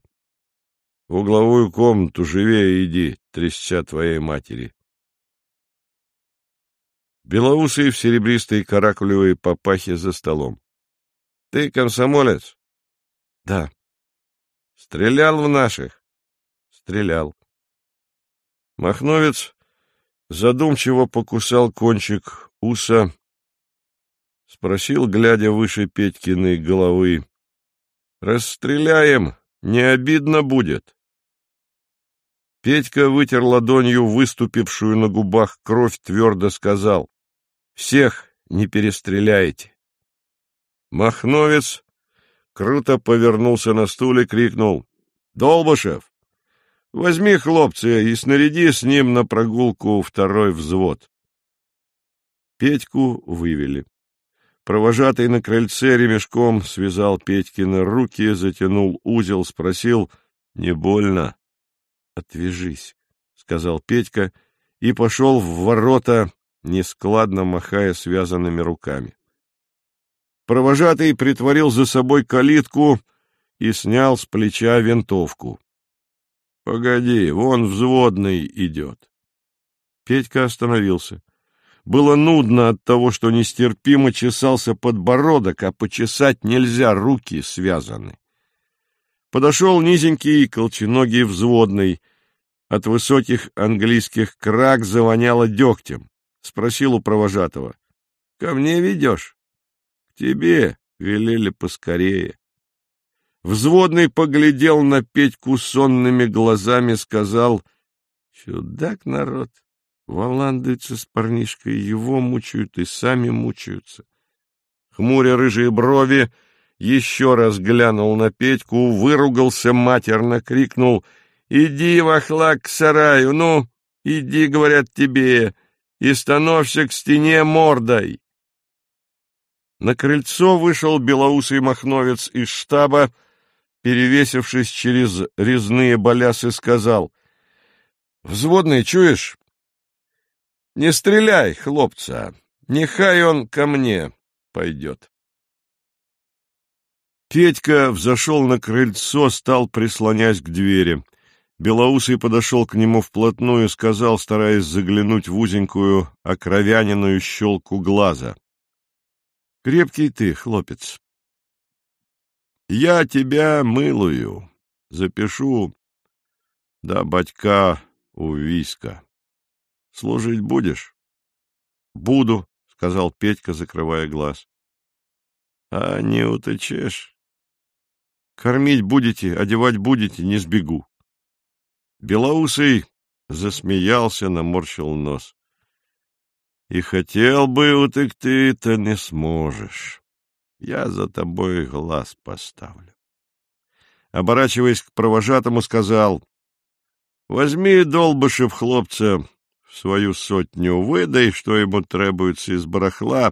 — В угловую комнату живее иди, трясся твоей матери. Белоусый в серебристой каракулевой папахе за столом. — Ты комсомолец? — Да. — Стрелял в наших? — Стрелял. Махновец задумчиво покусал кончик уса, спросил, глядя выше Петькиной головы. — Расстреляем, не обидно будет. Петька вытер ладонью выступившую на губах кровь, твердо сказал. Всех не перестреляете. Махновец круто повернулся на стуле, крикнул. — Долбышев, возьми хлопца и снаряди с ним на прогулку второй взвод. Петьку вывели. Провожатый на крыльце ремешком связал Петькины руки, затянул узел, спросил «Не больно?» «Отвяжись», — сказал Петька и пошел в ворота нескладно махая связанными руками. Провожатый притворил за собой калитку и снял с плеча винтовку. — Погоди, вон взводный идет. Петька остановился. Было нудно от того, что нестерпимо чесался подбородок, а почесать нельзя, руки связаны. Подошел низенький колченогий взводный. От высоких английских крак завоняло дегтем. — спросил у провожатого. — Ко мне ведешь? — К тебе, — велели поскорее. Взводный поглядел на Петьку сонными глазами, сказал, — Чудак народ, валандуются с парнишкой, его мучают и сами мучаются. Хмуря рыжие брови, еще раз глянул на Петьку, выругался матерно, крикнул, — Иди, вахлак, к сараю, ну, иди, говорят тебе, и становься к стене мордой. На крыльцо вышел белоусый махновец из штаба, перевесившись через резные балясы, сказал, — Взводный, чуешь? — Не стреляй, хлопца, нехай он ко мне пойдет. Петька взошел на крыльцо, стал прислонясь к двери. Белоусый подошел к нему вплотную и сказал, стараясь заглянуть в узенькую, окровяненную щелку глаза. — Крепкий ты, хлопец. — Я тебя мылую, запишу, да батька у виска. служить будешь? — Буду, — сказал Петька, закрывая глаз. — А не утечешь? — Кормить будете, одевать будете, не сбегу. Белоусый засмеялся, наморщил нос. — И хотел бы утекты, то не сможешь. Я за тобой глаз поставлю. Оборачиваясь к провожатому, сказал, — Возьми, Долбышев, хлопца, в свою сотню выдай, что ему требуется из барахла,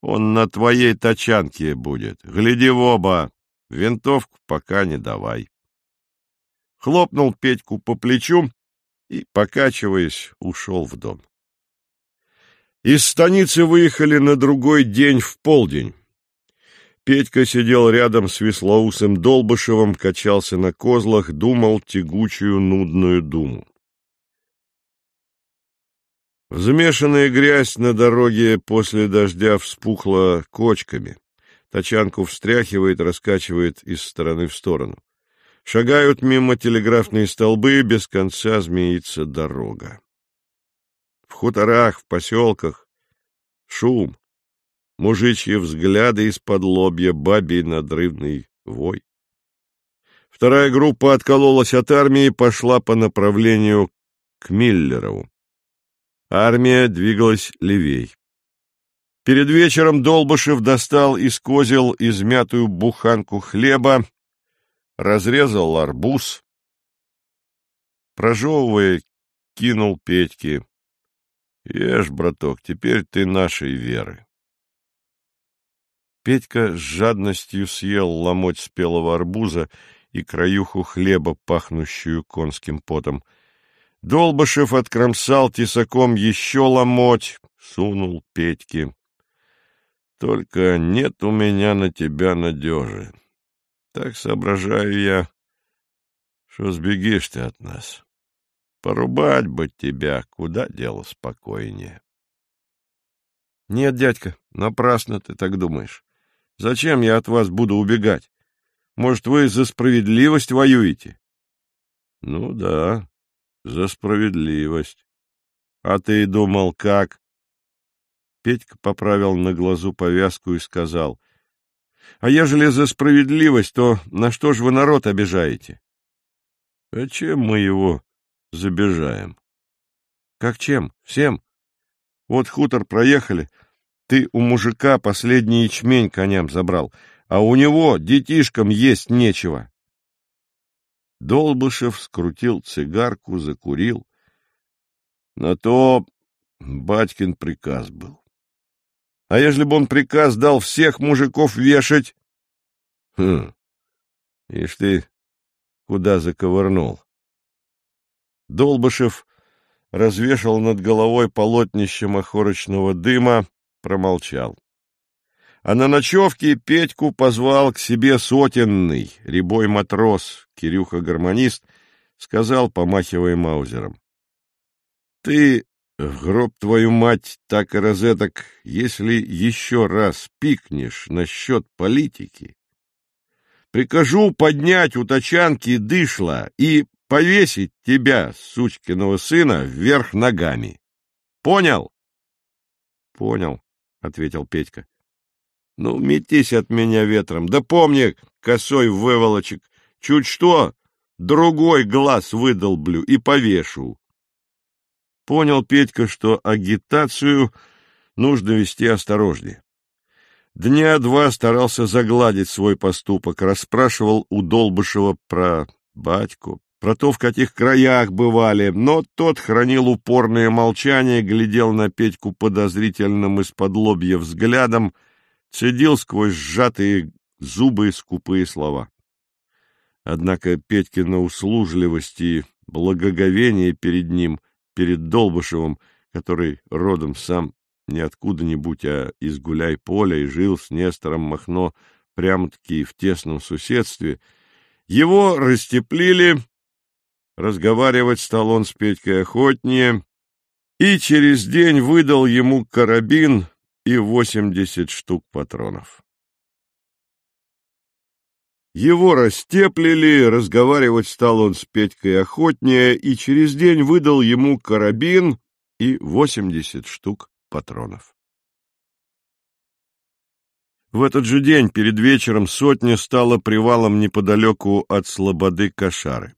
он на твоей тачанке будет. Гляди в оба, винтовку пока не давай. Хлопнул Петьку по плечу и, покачиваясь, ушел в дом. Из станицы выехали на другой день в полдень. Петька сидел рядом с веслоусым Долбышевым, качался на козлах, думал тягучую нудную думу. Взмешанная грязь на дороге после дождя вспухла кочками. Тачанку встряхивает, раскачивает из стороны в сторону. Шагают мимо телеграфные столбы, без конца змеится дорога. В хуторах, в поселках шум, мужичьи взгляды из-под лобья, бабий надрывный вой. Вторая группа откололась от армии и пошла по направлению к Миллерову. Армия двигалась левей. Перед вечером Долбышев достал из козел измятую буханку хлеба, разрезал арбуз, прожевывая, кинул Петьке. — Ешь, браток, теперь ты нашей веры. Петька с жадностью съел ломоть спелого арбуза и краюху хлеба, пахнущую конским потом — Долбышев откромсал тесаком еще ломоть, сунул Петьке. Только нет у меня на тебя надежи. Так соображаю я, что сбегишь ты от нас. Порубать бы тебя, куда дело спокойнее. Нет, дядька, напрасно ты так думаешь. Зачем я от вас буду убегать? Может, вы за справедливость воюете? Ну да, за справедливость. А ты думал, как? Петька поправил на глазу повязку и сказал. А ежели за справедливость, то на что ж вы народ обижаете? А чем мы его забежаем? Как чем? Всем. Вот хутор проехали. Ты у мужика последний ячмень коням забрал, а у него детишкам есть нечего. Долбышев скрутил цигарку, закурил. На то батькин приказ был. А ежели бы он приказ дал всех мужиков вешать? Хм, ишь ты, куда заковырнул? Долбышев развешал над головой полотнище махорочного дыма, промолчал а на ночевке Петьку позвал к себе сотенный, рябой матрос, Кирюха-гармонист, сказал, помахивая маузером. — Ты, в гроб твою мать, так и розеток, если еще раз пикнешь насчет политики, прикажу поднять у тачанки дышло и повесить тебя, сучкиного сына, вверх ногами. Понял? — Понял, — ответил Петька. Ну, метись от меня ветром. Да помни, косой выволочек, чуть что, другой глаз выдолблю и повешу. Понял Петька, что агитацию нужно вести осторожнее. Дня два старался загладить свой поступок, расспрашивал у Долбышева про батьку, про то, в каких краях бывали, но тот хранил упорное молчание, глядел на Петьку подозрительным из-под лобья взглядом — цедил сквозь сжатые зубы скупые слова. Однако Петькина услужливость и благоговение перед ним, перед Долбышевым, который родом сам не откуда-нибудь, а из гуляй-поля и жил с Нестором Махно прямо-таки в тесном соседстве, его растеплили, разговаривать стал он с Петькой охотнее, и через день выдал ему карабин и восемьдесят штук патронов. Его растеплили, разговаривать стал он с Петькой охотнее, и через день выдал ему карабин и восемьдесят штук патронов. В этот же день, перед вечером, сотня стала привалом неподалеку от слободы Кошары.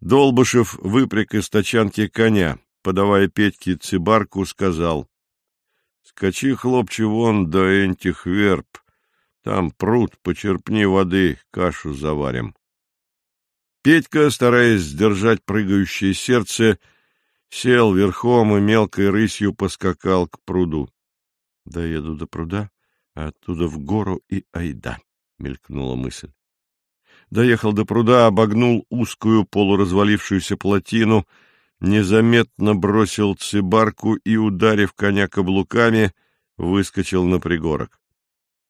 Долбышев выпряг из тачанки коня, подавая Петьке цибарку, сказал, «Скачи, хлопче, вон до этих верб, там пруд, почерпни воды, кашу заварим». Петька, стараясь сдержать прыгающее сердце, сел верхом и мелкой рысью поскакал к пруду. «Доеду до пруда, а оттуда в гору и айда», — мелькнула мысль. Доехал до пруда, обогнул узкую полуразвалившуюся плотину, незаметно бросил цибарку и, ударив коня каблуками, выскочил на пригорок.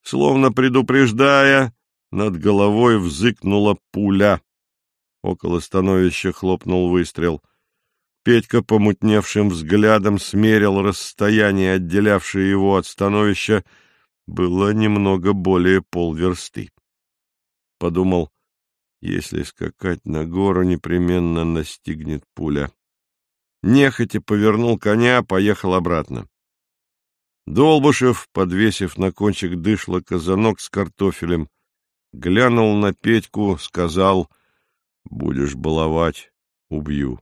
Словно предупреждая, над головой взыкнула пуля. Около становища хлопнул выстрел. Петька помутневшим взглядом смерил расстояние, отделявшее его от становища, было немного более полверсты. Подумал, если скакать на гору, непременно настигнет пуля. Нехотя повернул коня, поехал обратно. Долбышев, подвесив на кончик дышла казанок с картофелем, глянул на Петьку, сказал, «Будешь баловать, убью.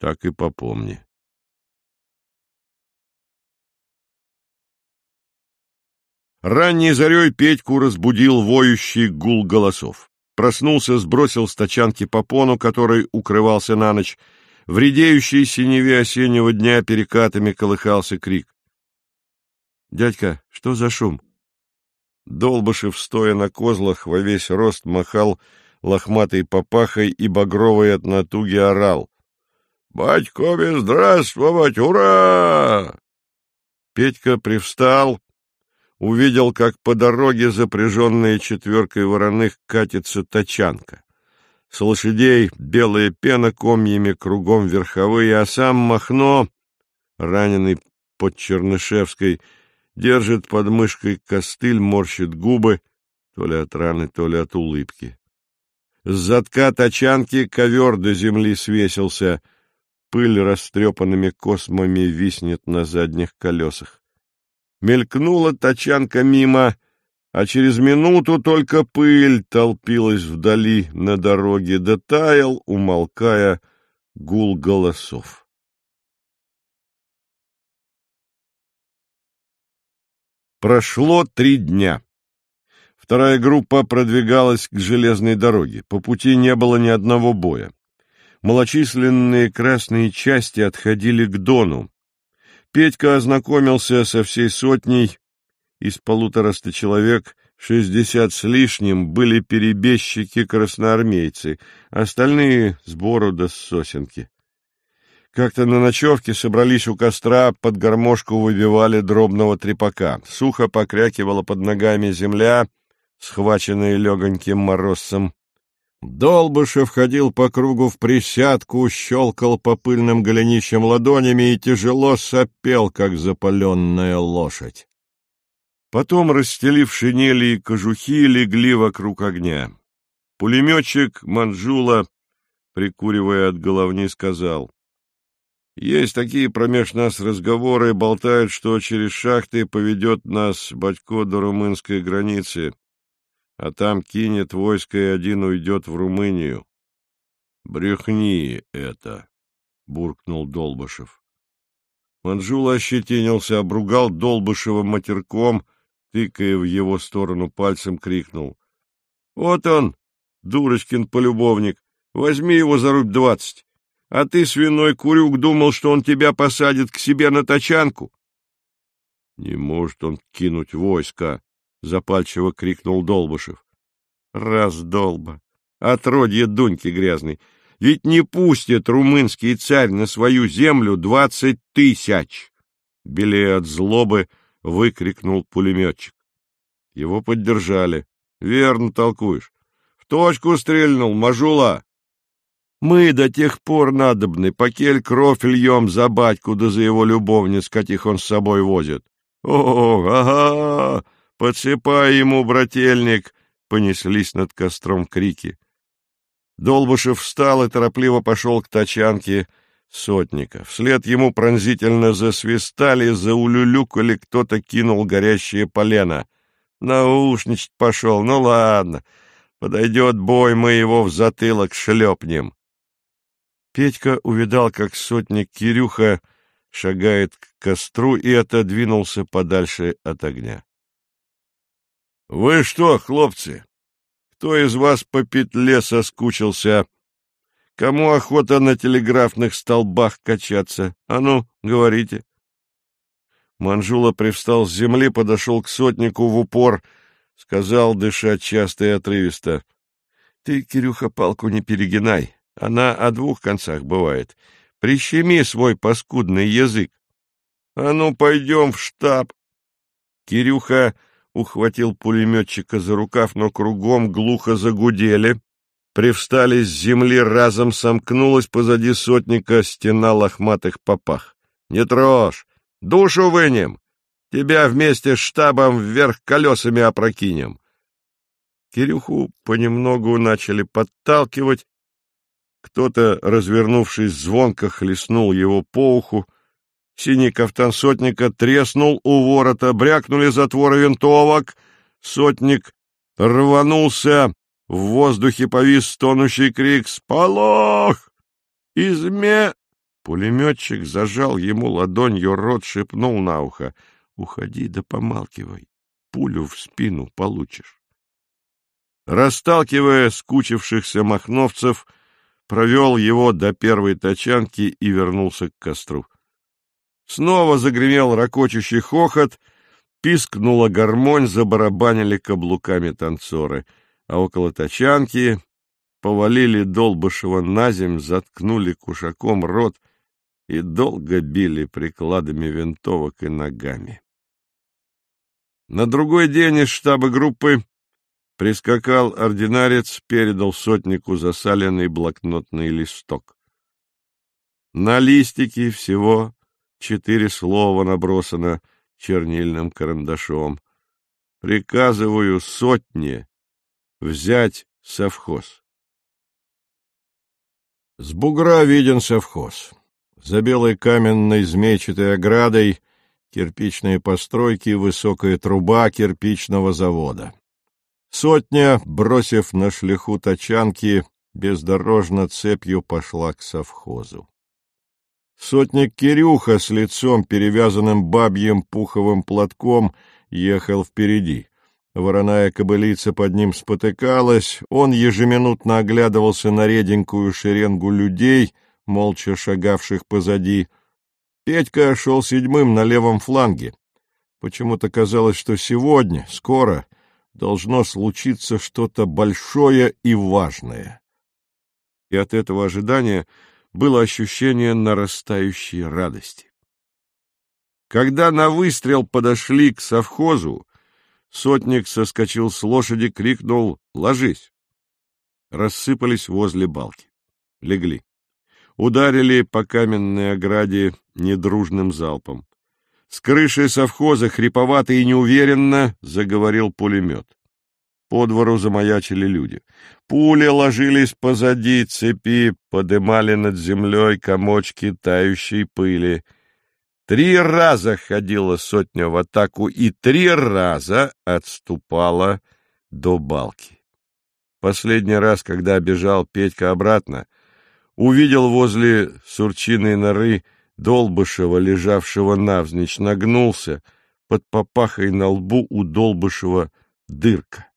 Так и попомни». Ранней зарей Петьку разбудил воющий гул голосов. Проснулся, сбросил с тачанки попону, который укрывался на ночь. В редеющей синеве осеннего дня перекатами колыхался крик. — Дядька, что за шум? Долбышев, стоя на козлах, во весь рост махал лохматой попахой и багровой от натуги орал. — Батькове здравствовать! Ура! Петька привстал, увидел, как по дороге, запряженная четверкой вороных, катится тачанка. С лошадей белая пена комьями, кругом верховые, а сам Махно, раненый под Чернышевской, держит под мышкой костыль, морщит губы, то ли от раны, то ли от улыбки. С задка тачанки ковер до земли свесился, пыль растрепанными космами виснет на задних колесах. Мелькнула тачанка мимо, а через минуту только пыль толпилась вдали на дороге, да таял, умолкая, гул голосов. Прошло три дня. Вторая группа продвигалась к железной дороге. По пути не было ни одного боя. Малочисленные красные части отходили к Дону, Петька ознакомился со всей сотней, из полутораста человек шестьдесят с лишним были перебежчики-красноармейцы, остальные — с борода с сосенки. Как-то на ночевке собрались у костра, под гармошку выбивали дробного трепака. Сухо покрякивала под ногами земля, схваченная легоньким морозцем. Долбышев ходил по кругу в присядку, щелкал по пыльным голенищам ладонями и тяжело сопел, как запаленная лошадь. Потом, расстелив шинели и кожухи, легли вокруг огня. Пулеметчик Манжула, прикуривая от головни, сказал, «Есть такие промеж нас разговоры, болтают, что через шахты поведет нас Батько до румынской границы а там кинет войско и один уйдет в Румынию. — Брехни это! — буркнул Долбышев. Манжул ощетинился, обругал Долбышева матерком, тыкая в его сторону пальцем, крикнул. — Вот он, дурочкин полюбовник, возьми его за рубь двадцать. А ты, свиной курюк, думал, что он тебя посадит к себе на тачанку? — Не может он кинуть войско, запальчиво крикнул Долбышев. Раздолба! Отродье Дуньки грязный! Ведь не пустит румынский царь на свою землю двадцать тысяч! Белее от злобы выкрикнул пулеметчик. Его поддержали. Верно толкуешь. В точку стрельнул, мажула. Мы до тех пор надобны, покель кровь льем за батьку да за его любовниц, каких он с собой возит. О, ага! «Подсыпай ему, брательник!» — понеслись над костром крики. Долбышев встал и торопливо пошел к тачанке, сотника. Вслед ему пронзительно засвистали, заулюлюкали, кто-то кинул горящее полено. Наушничать пошел, ну ладно, подойдет бой, мы его в затылок шлепнем. Петька увидал, как сотник Кирюха шагает к костру и отодвинулся подальше от огня. — Вы что, хлопцы, кто из вас по петле соскучился? Кому охота на телеграфных столбах качаться? А ну, говорите. Манжула привстал с земли, подошел к сотнику в упор, сказал, дыша часто и отрывисто. — Ты, Кирюха, палку не перегинай, она о двух концах бывает. Прищеми свой паскудный язык. А ну, пойдем в штаб. Кирюха ухватил пулеметчика за рукав, но кругом глухо загудели. Привстали с земли, разом сомкнулась позади сотника стена лохматых попах. — Не трожь! Душу вынем! Тебя вместе с штабом вверх колесами опрокинем! Кирюху понемногу начали подталкивать. Кто-то, развернувшись звонко, хлестнул его по уху. Синий кафтан сотника треснул у ворота, брякнули затворы винтовок. Сотник рванулся, в воздухе повис стонущий крик «Сполох! Изме!» Пулеметчик зажал ему ладонью рот, шепнул на ухо «Уходи да помалкивай, пулю в спину получишь». Расталкивая скучившихся махновцев, провел его до первой тачанки и вернулся к костру. Снова загремел ракочущий хохот, пискнула гармонь, забарабанили каблуками танцоры, а около тачанки повалили Долбышева на земь, заткнули кушаком рот и долго били прикладами винтовок и ногами. На другой день из штаба группы прискакал ординарец, передал сотнику засаленный блокнотный листок. На листике всего четыре слова набросано чернильным карандашом. Приказываю сотне взять совхоз. С бугра виден совхоз. За белой каменной змейчатой оградой кирпичные постройки, высокая труба кирпичного завода. Сотня, бросив на шлиху тачанки, бездорожно цепью пошла к совхозу. Сотник Кирюха с лицом, перевязанным бабьим пуховым платком, ехал впереди. Вороная кобылица под ним спотыкалась, он ежеминутно оглядывался на реденькую шеренгу людей, молча шагавших позади. Петька шел седьмым на левом фланге. Почему-то казалось, что сегодня, скоро, должно случиться что-то большое и важное. И от этого ожидания было ощущение нарастающей радости. Когда на выстрел подошли к совхозу, сотник соскочил с лошади, крикнул «Ложись!». Рассыпались возле балки. Легли. Ударили по каменной ограде недружным залпом. С крыши совхоза хриповато и неуверенно заговорил пулемет. По двору замаячили люди. Пули ложились позади цепи, подымали над землей комочки тающей пыли. Три раза ходила сотня в атаку и три раза отступала до балки. Последний раз, когда бежал Петька обратно, увидел возле сурчиной норы Долбышева, лежавшего навзничь, нагнулся, под попахой на лбу у Долбышева дырка.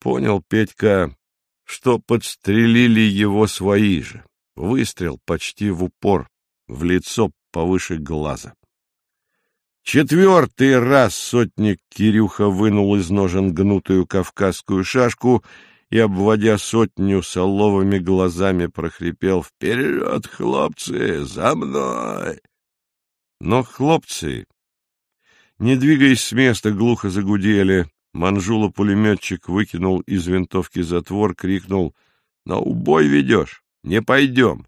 Понял Петька, что подстрелили его свои же. Выстрел почти в упор, в лицо повыше глаза. Четвертый раз сотник Кирюха вынул из ножен гнутую кавказскую шашку и, обводя сотню соловыми глазами, прохрипел «Вперед, хлопцы, за мной!» Но хлопцы, не двигаясь с места, глухо загудели, Манжула-пулеметчик выкинул из винтовки затвор, крикнул «На убой ведешь! Не пойдем!»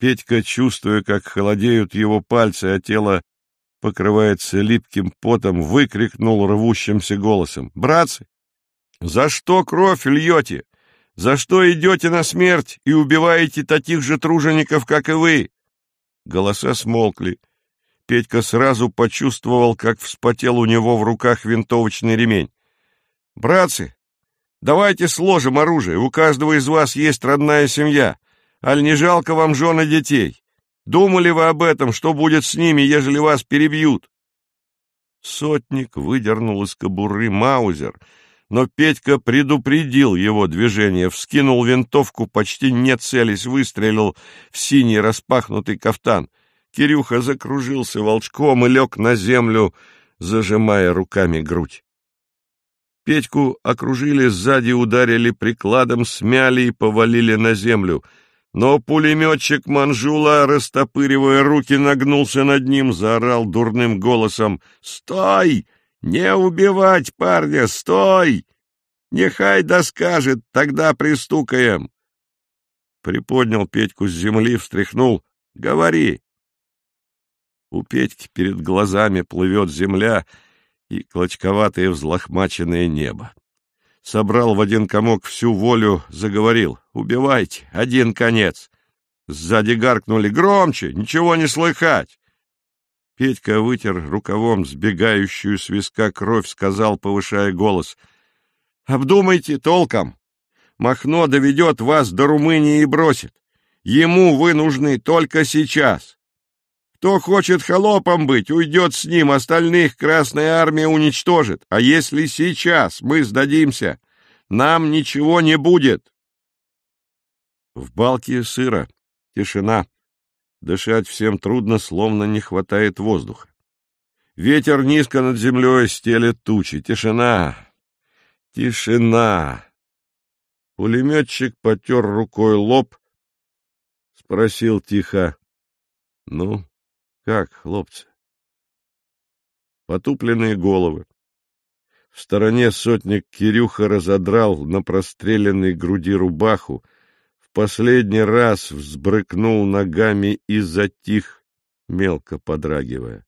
Петька, чувствуя, как холодеют его пальцы, а тело покрывается липким потом, выкрикнул рвущимся голосом «Братцы, за что кровь льете? За что идете на смерть и убиваете таких же тружеников, как и вы? Голоса смолкли. Петька сразу почувствовал, как вспотел у него в руках винтовочный ремень. «Братцы, давайте сложим оружие, у каждого из вас есть родная семья. Аль не жалко вам жены детей? Думали вы об этом, что будет с ними, ежели вас перебьют?» Сотник выдернул из кобуры маузер, но Петька предупредил его движение, вскинул винтовку, почти не целясь, выстрелил в синий распахнутый кафтан. Кирюха закружился волчком и лег на землю, зажимая руками грудь. Петьку окружили сзади, ударили прикладом, смяли и повалили на землю — но пулеметчик Манжула, растопыривая руки, нагнулся над ним, заорал дурным голосом «Стой! Не убивать парня! Стой! Нехай доскажет, тогда пристукаем!» Приподнял Петьку с земли, встряхнул «Говори!» У Петьки перед глазами плывет земля и клочковатое взлохмаченное небо собрал в один комок всю волю, заговорил. «Убивайте! Один конец!» Сзади гаркнули. «Громче! Ничего не слыхать!» Петька вытер рукавом сбегающую с виска кровь, сказал, повышая голос. «Обдумайте толком! Махно доведет вас до Румынии и бросит. Ему вы нужны только сейчас. Кто хочет холопом быть, уйдет с ним, остальных Красная Армия уничтожит. А если сейчас мы сдадимся, нам ничего не будет. В балке сыро, тишина. Дышать всем трудно, словно не хватает воздуха. Ветер низко над землей стелет тучи. Тишина, тишина. Пулеметчик потер рукой лоб, спросил тихо. — Ну, как, хлопцы? Потупленные головы. В стороне сотник Кирюха разодрал на простреленной груди рубаху, последний раз взбрыкнул ногами и затих, мелко подрагивая.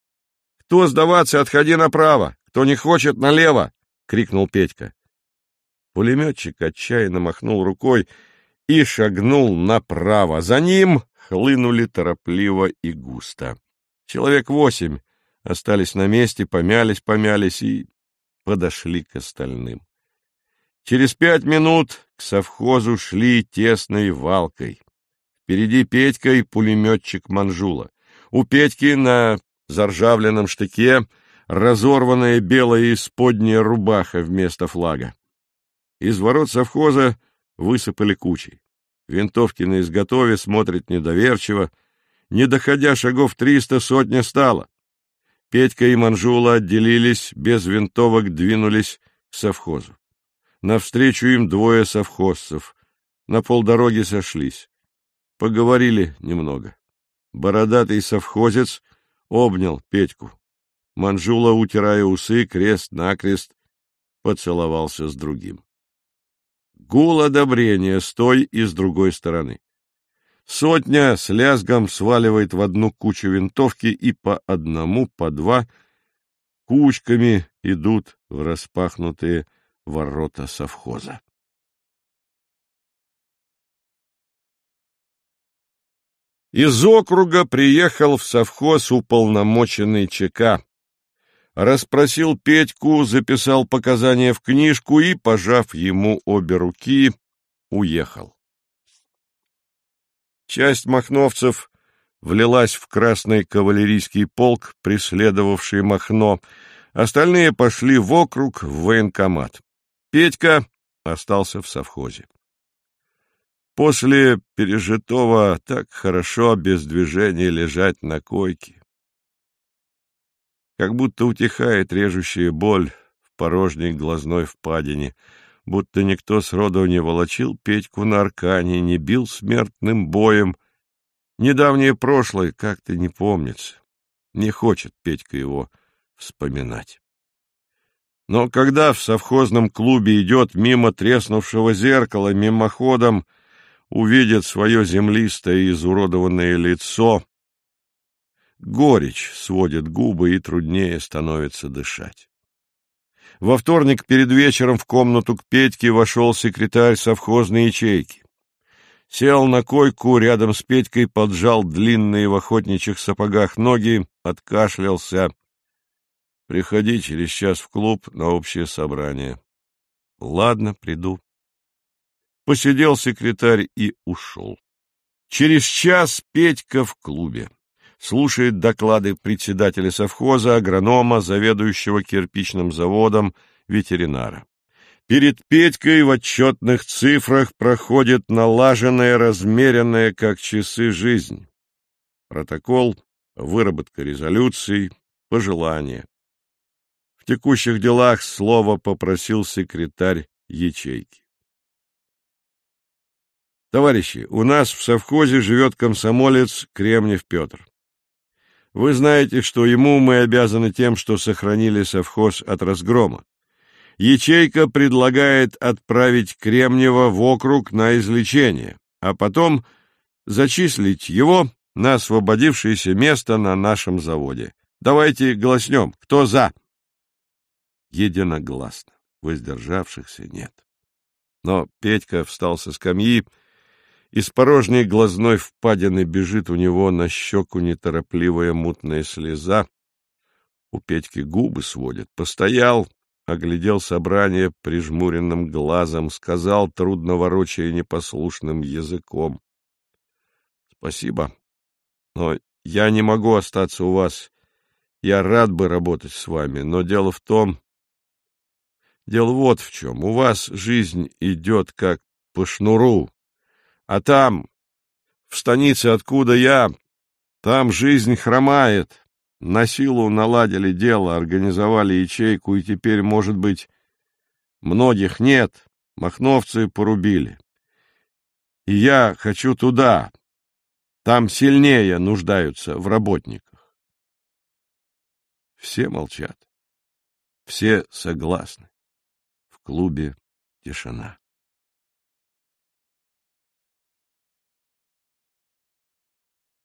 — Кто сдаваться, отходи направо! Кто не хочет, налево! — крикнул Петька. Пулеметчик отчаянно махнул рукой и шагнул направо. За ним хлынули торопливо и густо. Человек восемь остались на месте, помялись-помялись и подошли к остальным. Через пять минут к совхозу шли тесной валкой. Впереди Петька и пулеметчик Манжула. У Петьки на заржавленном штыке разорванная белая исподняя рубаха вместо флага. Из ворот совхоза высыпали кучи. Винтовки на изготове смотрит недоверчиво. Не доходя шагов триста, сотня стала. Петька и Манжула отделились, без винтовок двинулись к совхозу. Навстречу им двое совхозцев. На полдороги сошлись. Поговорили немного. Бородатый совхозец обнял Петьку. Манжула, утирая усы, крест-накрест, поцеловался с другим. Гул одобрения с той и с другой стороны. Сотня с лязгом сваливает в одну кучу винтовки и по одному, по два кучками идут в распахнутые ворота совхоза. Из округа приехал в совхоз уполномоченный ЧК расспросил Петьку, записал показания в книжку и, пожав ему обе руки, уехал. Часть махновцев влилась в красный кавалерийский полк, преследовавший Махно, остальные пошли в округ в военкомат. Петька остался в совхозе. После пережитого так хорошо без движения лежать на койке как будто утихает режущая боль в порожней глазной впадине, будто никто сроду не волочил Петьку на аркане, не бил смертным боем. Недавнее прошлое как-то не помнится. Не хочет Петька его вспоминать. Но когда в совхозном клубе идет мимо треснувшего зеркала, мимоходом увидит свое землистое и изуродованное лицо, Горечь сводит губы, и труднее становится дышать. Во вторник перед вечером в комнату к Петьке вошел секретарь совхозной ячейки. Сел на койку рядом с Петькой, поджал длинные в охотничьих сапогах ноги, откашлялся. «Приходи через час в клуб на общее собрание». «Ладно, приду». Посидел секретарь и ушел. Через час Петька в клубе. Слушает доклады председателя совхоза, агронома, заведующего кирпичным заводом, ветеринара. Перед Петькой в отчетных цифрах проходит налаженная, размеренная, как часы, жизнь. Протокол, выработка резолюций, пожелания. Текущих делах слово попросил секретарь ячейки. Товарищи, у нас в совхозе живет комсомолец Кремнев Петр. Вы знаете, что ему мы обязаны тем, что сохранили совхоз от разгрома. Ячейка предлагает отправить Кремнева в округ на излечение, а потом зачислить его на освободившееся место на нашем заводе. Давайте голоснем. Кто за? Единогласно. Воздержавшихся нет. Но Петька встал со скамьи из порожней глазной впадины бежит у него на щеку неторопливая мутная слеза. У Петьки губы сводят. Постоял, оглядел собрание прижмуренным глазом, сказал, трудно ворочая непослушным языком. — Спасибо, но я не могу остаться у вас. Я рад бы работать с вами, но дело в том... Дело вот в чем. У вас жизнь идет как по шнуру, а там, в станице, откуда я, там жизнь хромает. На силу наладили дело, организовали ячейку, и теперь, может быть, многих нет, махновцы порубили. И я хочу туда, там сильнее нуждаются в работниках. Все молчат, все согласны. Клубе тишина.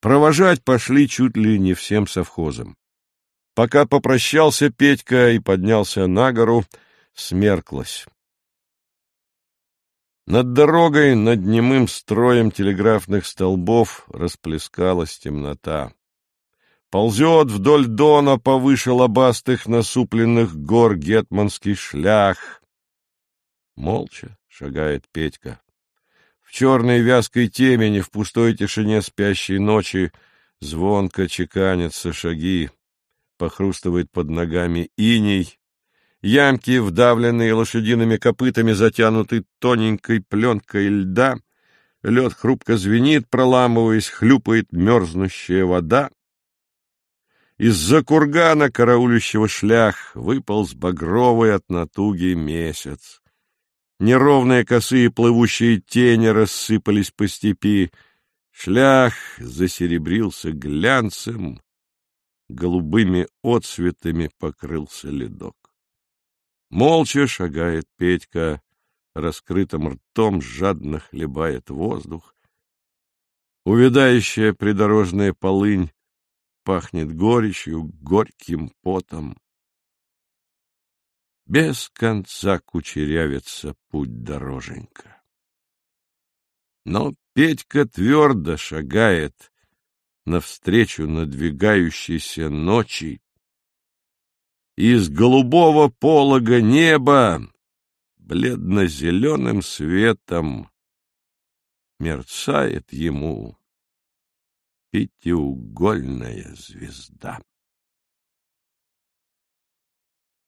Провожать пошли чуть ли не всем совхозом. Пока попрощался Петька и поднялся на гору, смерклось. Над дорогой, над немым строем телеграфных столбов расплескалась темнота. Ползет вдоль дона повыше лобастых насупленных гор гетманский шлях. Молча шагает Петька. В черной вязкой темени, в пустой тишине спящей ночи, звонко чеканятся шаги, похрустывает под ногами иней, ямки, вдавленные лошадиными копытами, затянуты тоненькой пленкой льда, лед хрупко звенит, проламываясь, хлюпает мерзнущая вода. Из-за кургана, караулющего шлях, выполз багровый от натуги месяц. Неровные косые плывущие тени рассыпались по степи. Шлях засеребрился глянцем, голубыми отсветами покрылся ледок. Молча шагает Петька, раскрытым ртом жадно хлебает воздух. Увядающая придорожная полынь пахнет горечью, горьким потом. Без конца кучерявится путь дороженька. Но Петька твердо шагает навстречу надвигающейся ночи. Из голубого полога неба бледно-зеленым светом мерцает ему пятиугольная звезда.